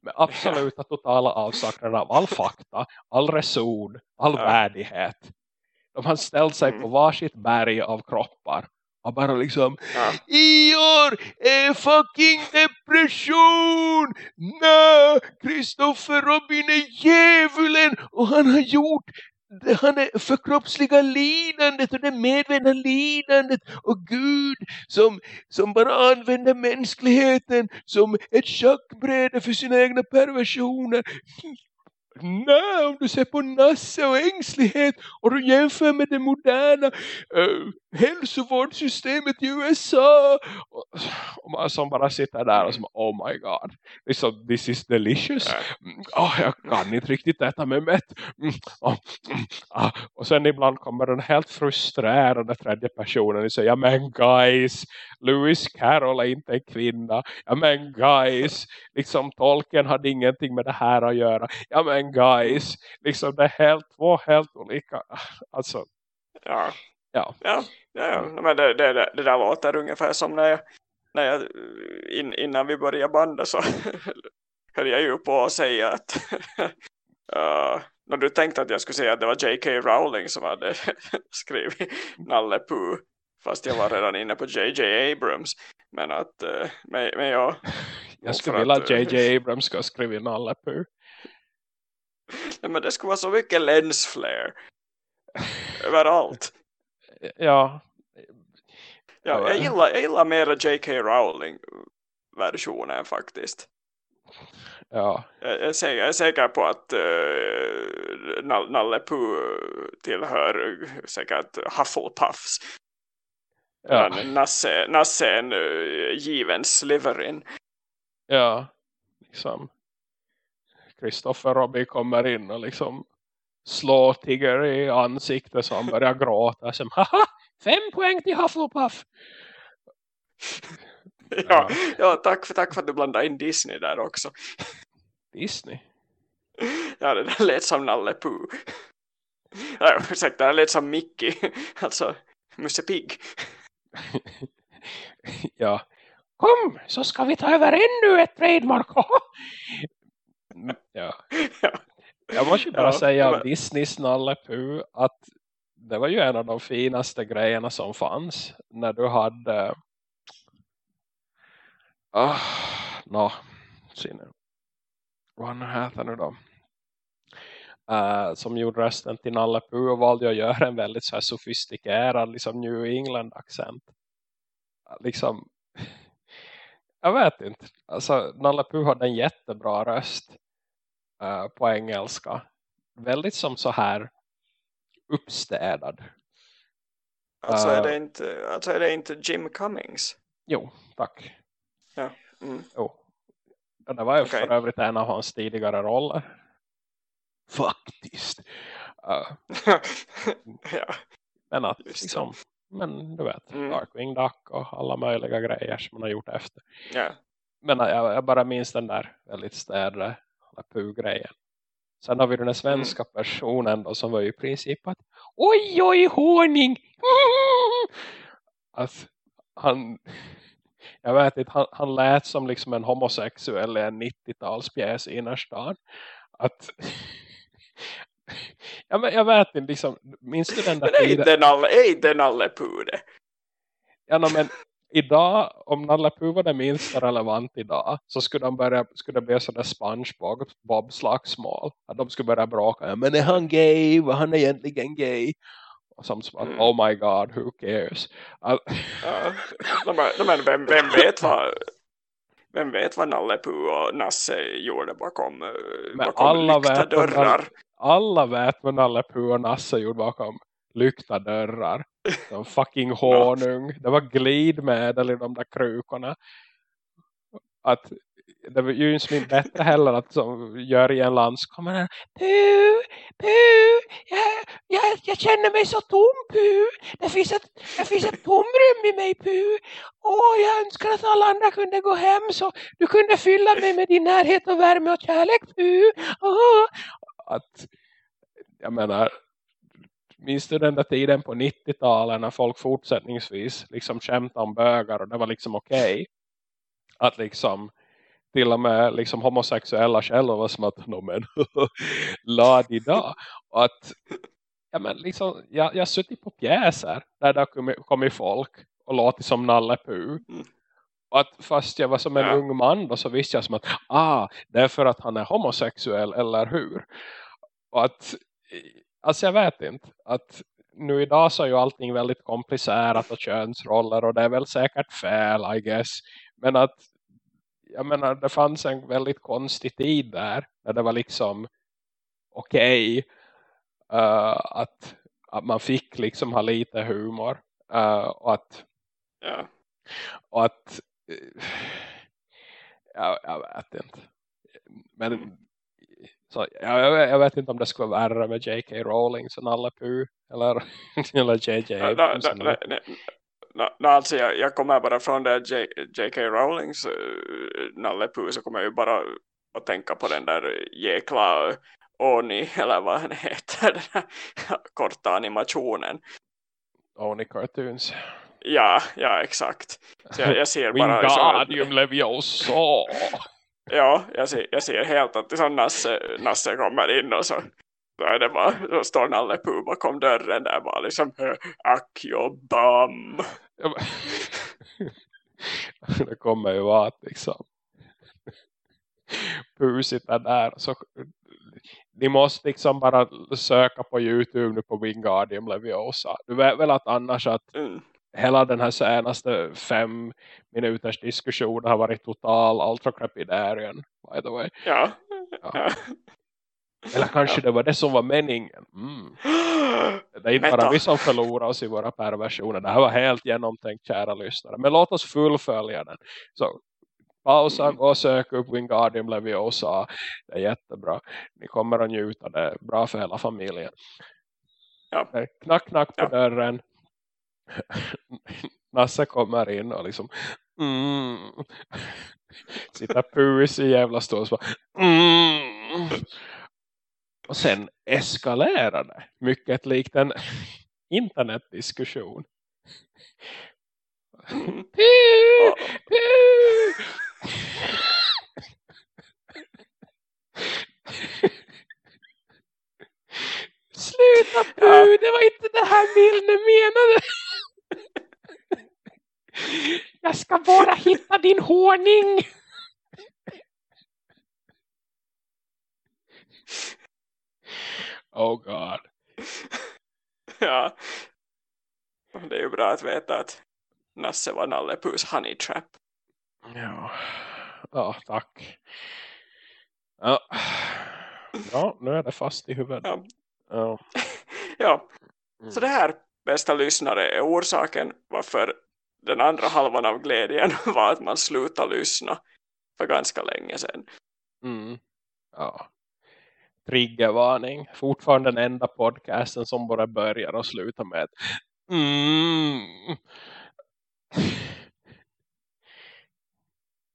med absoluta totala avsaknad av all fakta, all reson, all Ja. värdighet. De har ställt sig Mm. på varsitt berg av kroppar och bara liksom Ja. i år är fucking depression! Nej, Kristoffer Robin är djävulen och han har gjort han är förkroppsliga lidandet och det medvetna lidandet och Gud som, som bara använder mänskligheten som ett schackbräde för sina egna perversioner. Nej, om du ser på Nasse och ängslighet och du jämför med det moderna uh, hälsovårdssystemet i USA och, och man som bara sitter där och som oh my god, liksom, this is delicious. Mm, åh, jag kan inte riktigt äta mig mätt mm, åh, mm, ah. och sen ibland kommer den helt frustrerade tredje personen och säger ja men guys Lewis Carroll är inte en kvinna ja men guys liksom tolken hade ingenting med det här att göra ja men guys liksom det är helt, två helt olika alltså Ja. ja Ja, ja, ja. Men det, det, det, där låter ungefär som när jag, när jag in, innan vi började banda så [LAUGHS] höll jag ju på att säga att [LAUGHS] uh, när du tänkte att jag skulle säga att det var J.K. Rowling som hade [LAUGHS] skrivit Nalle Puh fast jag var redan inne på J.J. Abrams men att uh, men, men jag, jag skulle vilja att, att eh, J.J. Abrams ska skriva Nalle Puh nej, men det skulle vara så mycket lensflare överallt [LAUGHS] ja Ja, jag, gillar, jag gillar mera J.K. Rowling versionen faktiskt. Ja, Jag är säker, jag är säker på att uh, Nalle Puh tillhör säkert Hufflepuffs. Ja, Nasse, Nasse är en uh, given Slytherin. ja. Liksom. Christopher Robin kommer in och liksom slår Tigger i ansiktet så han börjar gråta. Som, haha, fem poäng till Hufflepuff. [LAUGHS] Ja, ja tack, för, tack för att du blandade in Disney där också. Disney. Ja, det där lät som Nalle Puh. Ja, ursäkta, det lät som Mickey. Alltså, Musse Pigg. [LAUGHS] ja, Kom, så ska vi ta över ännu ett trademark. [LAUGHS] ja. Ja. Jag måste bara Ja, säga men- Nalle Puh att det var ju en av de finaste grejerna som fanns när du hade ah, no, sinne. vad nu heter nu då Eh, som gjorde rösten till Nalle Puh och valde att göra en väldigt så här sofistikerad liksom New England accent liksom jag vet inte alltså Nalle Puh hade en jättebra röst eh, på engelska väldigt som så här uppstädad Alltså, är Eh. det inte, alltså är det inte Jim Cummings? jo, tack Mm. jo. Ja, det var ju Okej. för övrigt en av hans tidigare roller [LAUGHS] faktiskt Eh, [LAUGHS] ja. men att Just liksom men du vet, Mm. Darkwing Duck och alla möjliga grejer som man har gjort efter ja. Men jag, jag bara minns den där väldigt städre grejen Sen har vi den här svenska Mm. personen då, som var i princip att Oj, oj, honung. [LAUGHS] att han jag vet inte, han, han lät som liksom en homosexuell i en 90-talspjäs i innerstan. Att [LAUGHS] ja, men jag vet inte, liksom, minns du den där Men tiden? är inte Nalle Puh det? Ja, no, men idag, om Nalle var det minsta relevant idag så skulle, de börja, skulle det bli sådär SpongeBob Bob slagsmål. Att de skulle börja bråka. Ja, men är han gay? Var han egentligen gay? Och som att, Mm. oh my god, who cares? Ja. De, de, men vem, vem vet vad vem vet vad Nalle och Nasse gjorde bakom, Men bakom alla lyckta vet dörrar? Alla vet vad Nalle Puh och Nasse gjorde bakom lyckta dörrar. De fucking [LAUGHS] honung. Det var glidmedel i de där krukorna. Att det var ju inte bättre heller att som gör i en lands kommer här. Puh, puh, jag, jag, jag känner mig så tom, puh. Det finns ett, det finns ett tomrum i mig, puh. Åh, jag önskar att alla andra kunde gå hem så du kunde fylla mig med din närhet och värme och kärlek, puh. Åh. Att jag menar minns du den där tiden på 90-talet när folk fortsättningsvis liksom skämtade om bögar och det var liksom okej. Att liksom till och med liksom homosexuella själva var som att no men [LAUGHS] la. Och att ja men liksom jag, jag har suttit på pjäser där det har kommit, kommit folk och låtit som Nalle Puh. Mm. Att fast jag var som en Ja. ung man då så visste jag som att ah, det är för att han är homosexuell eller hur? Och att alltså jag vet inte att nu idag så är ju allting väldigt komplicerat och könsroller och det är väl säkert fel I guess. Men att jag menar det fanns en väldigt konstig tid där när det var liksom okej eh, att, att man fick liksom ha lite humor eh, och att Ja. och att [SIGHS] jag, jag vet inte men så, jag, jag, vet inte om det skulle vara värre med J.K. Rowling som alla Puh eller, [LAUGHS] eller J.J. Ja, da, Abrams da, eller- da, ne- na, na, alltså jag, jag kommer bara från det J.K. Rowlings uh, Nalle Puh så kommer jag ju bara att tänka på den där jäkla Oni [LAUGHS] eller vad han heter den här korta animationen Oni Cartoons ja, ja exakt. Så jag, jag ser [LAUGHS] bara liksom, Wingardium Leviosa. [LAUGHS] Ja, jag ser, jag ser helt att liksom Nasse, Nasse kommer in och så då är det bara, då står Nalle Puh bakom dörren där bara liksom ack Ja, men- [LAUGHS] det kommer ju vara att liksom Puh sitter där så ni måste liksom bara söka på Youtube nu på Wingardium Leviosa. Du vet väl att annars att mm. Hela den här senaste fem minuters diskussion har varit total ultra crepidarian by the way. Ja. Ja. ja. Eller kanske det var det som var meningen. Mm. Det är inte bara vi som förlorar oss i våra perversioner. Det här var helt genomtänkt kära lyssnare. Men låt oss fullfölja den. Så pausa, gå och sök upp Wingardium Leviosa. Det är jättebra. Ni kommer att njuta. Det är bra för hela familjen. Ja. Knack, knack på Ja. dörren. [LAUGHS] Nasse kommer in och liksom mm. sitter pus i jävla stol och så bara, mm. och sen eskalerar det mycket likt en internetdiskussion Mm. Puh, puh. Sluta Puh, Ja. det var inte det här Milne menade. Jag ska bara hitta din honung. Oh god. Ja. Det är ju bra att veta att Nasse var Nalle Pus honey trap. Ja, ja tack. Ja. ja, nu är det fast i huvudet. Ja. Ja. Ja, så det här, bästa lyssnare, är orsaken varför den andra halvan av glädjen [LAUGHS] var att man slutade lyssna för ganska länge sedan. Mm. Ja. Triggervarning. Fortfarande den enda podcasten som bara börjar och slutar med mm.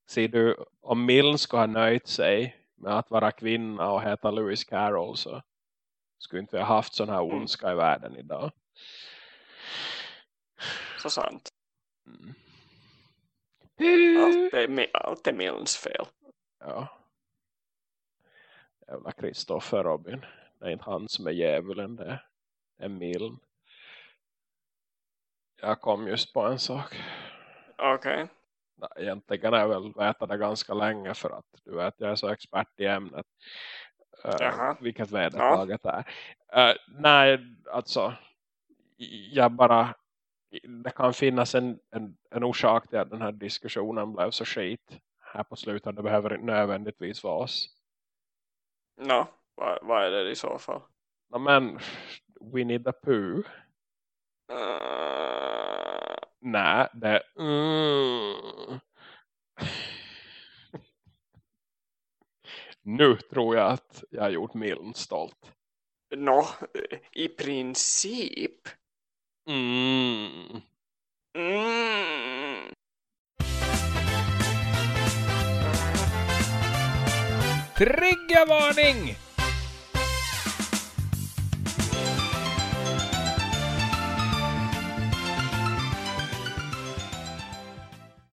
Ser du, om Milne skulle ha nöjt sig med att vara kvinna och heta Lewis Carroll så skulle inte vi ha haft sån här Mm. ondska i världen idag. Så sant. Mm. Allt är, allt är Milns fel. Ja. Jävla Kristoffer Robin. Det är inte han som är djävulen. Det är Milne. Jag kom just på en sak. Okej. Nej, Egentligen har jag väl vetat det ganska länge för att du vet jag är så expert i ämnet. Uh, Jaha. vilket vedertaget är. Uh, nej, alltså jag bara det kan finnas en, en, en orsak till att den här diskussionen blev så skit här på slutet. Det behöver inte nödvändigtvis vara oss. Nå, vad, vad är det i så fall? No, men Winnie the Pooh. Uh, Nej, det mm. [LAUGHS] Nu tror jag att jag har gjort Milne stolt. Nå, i princip. Mm. Mm. Triggervarning!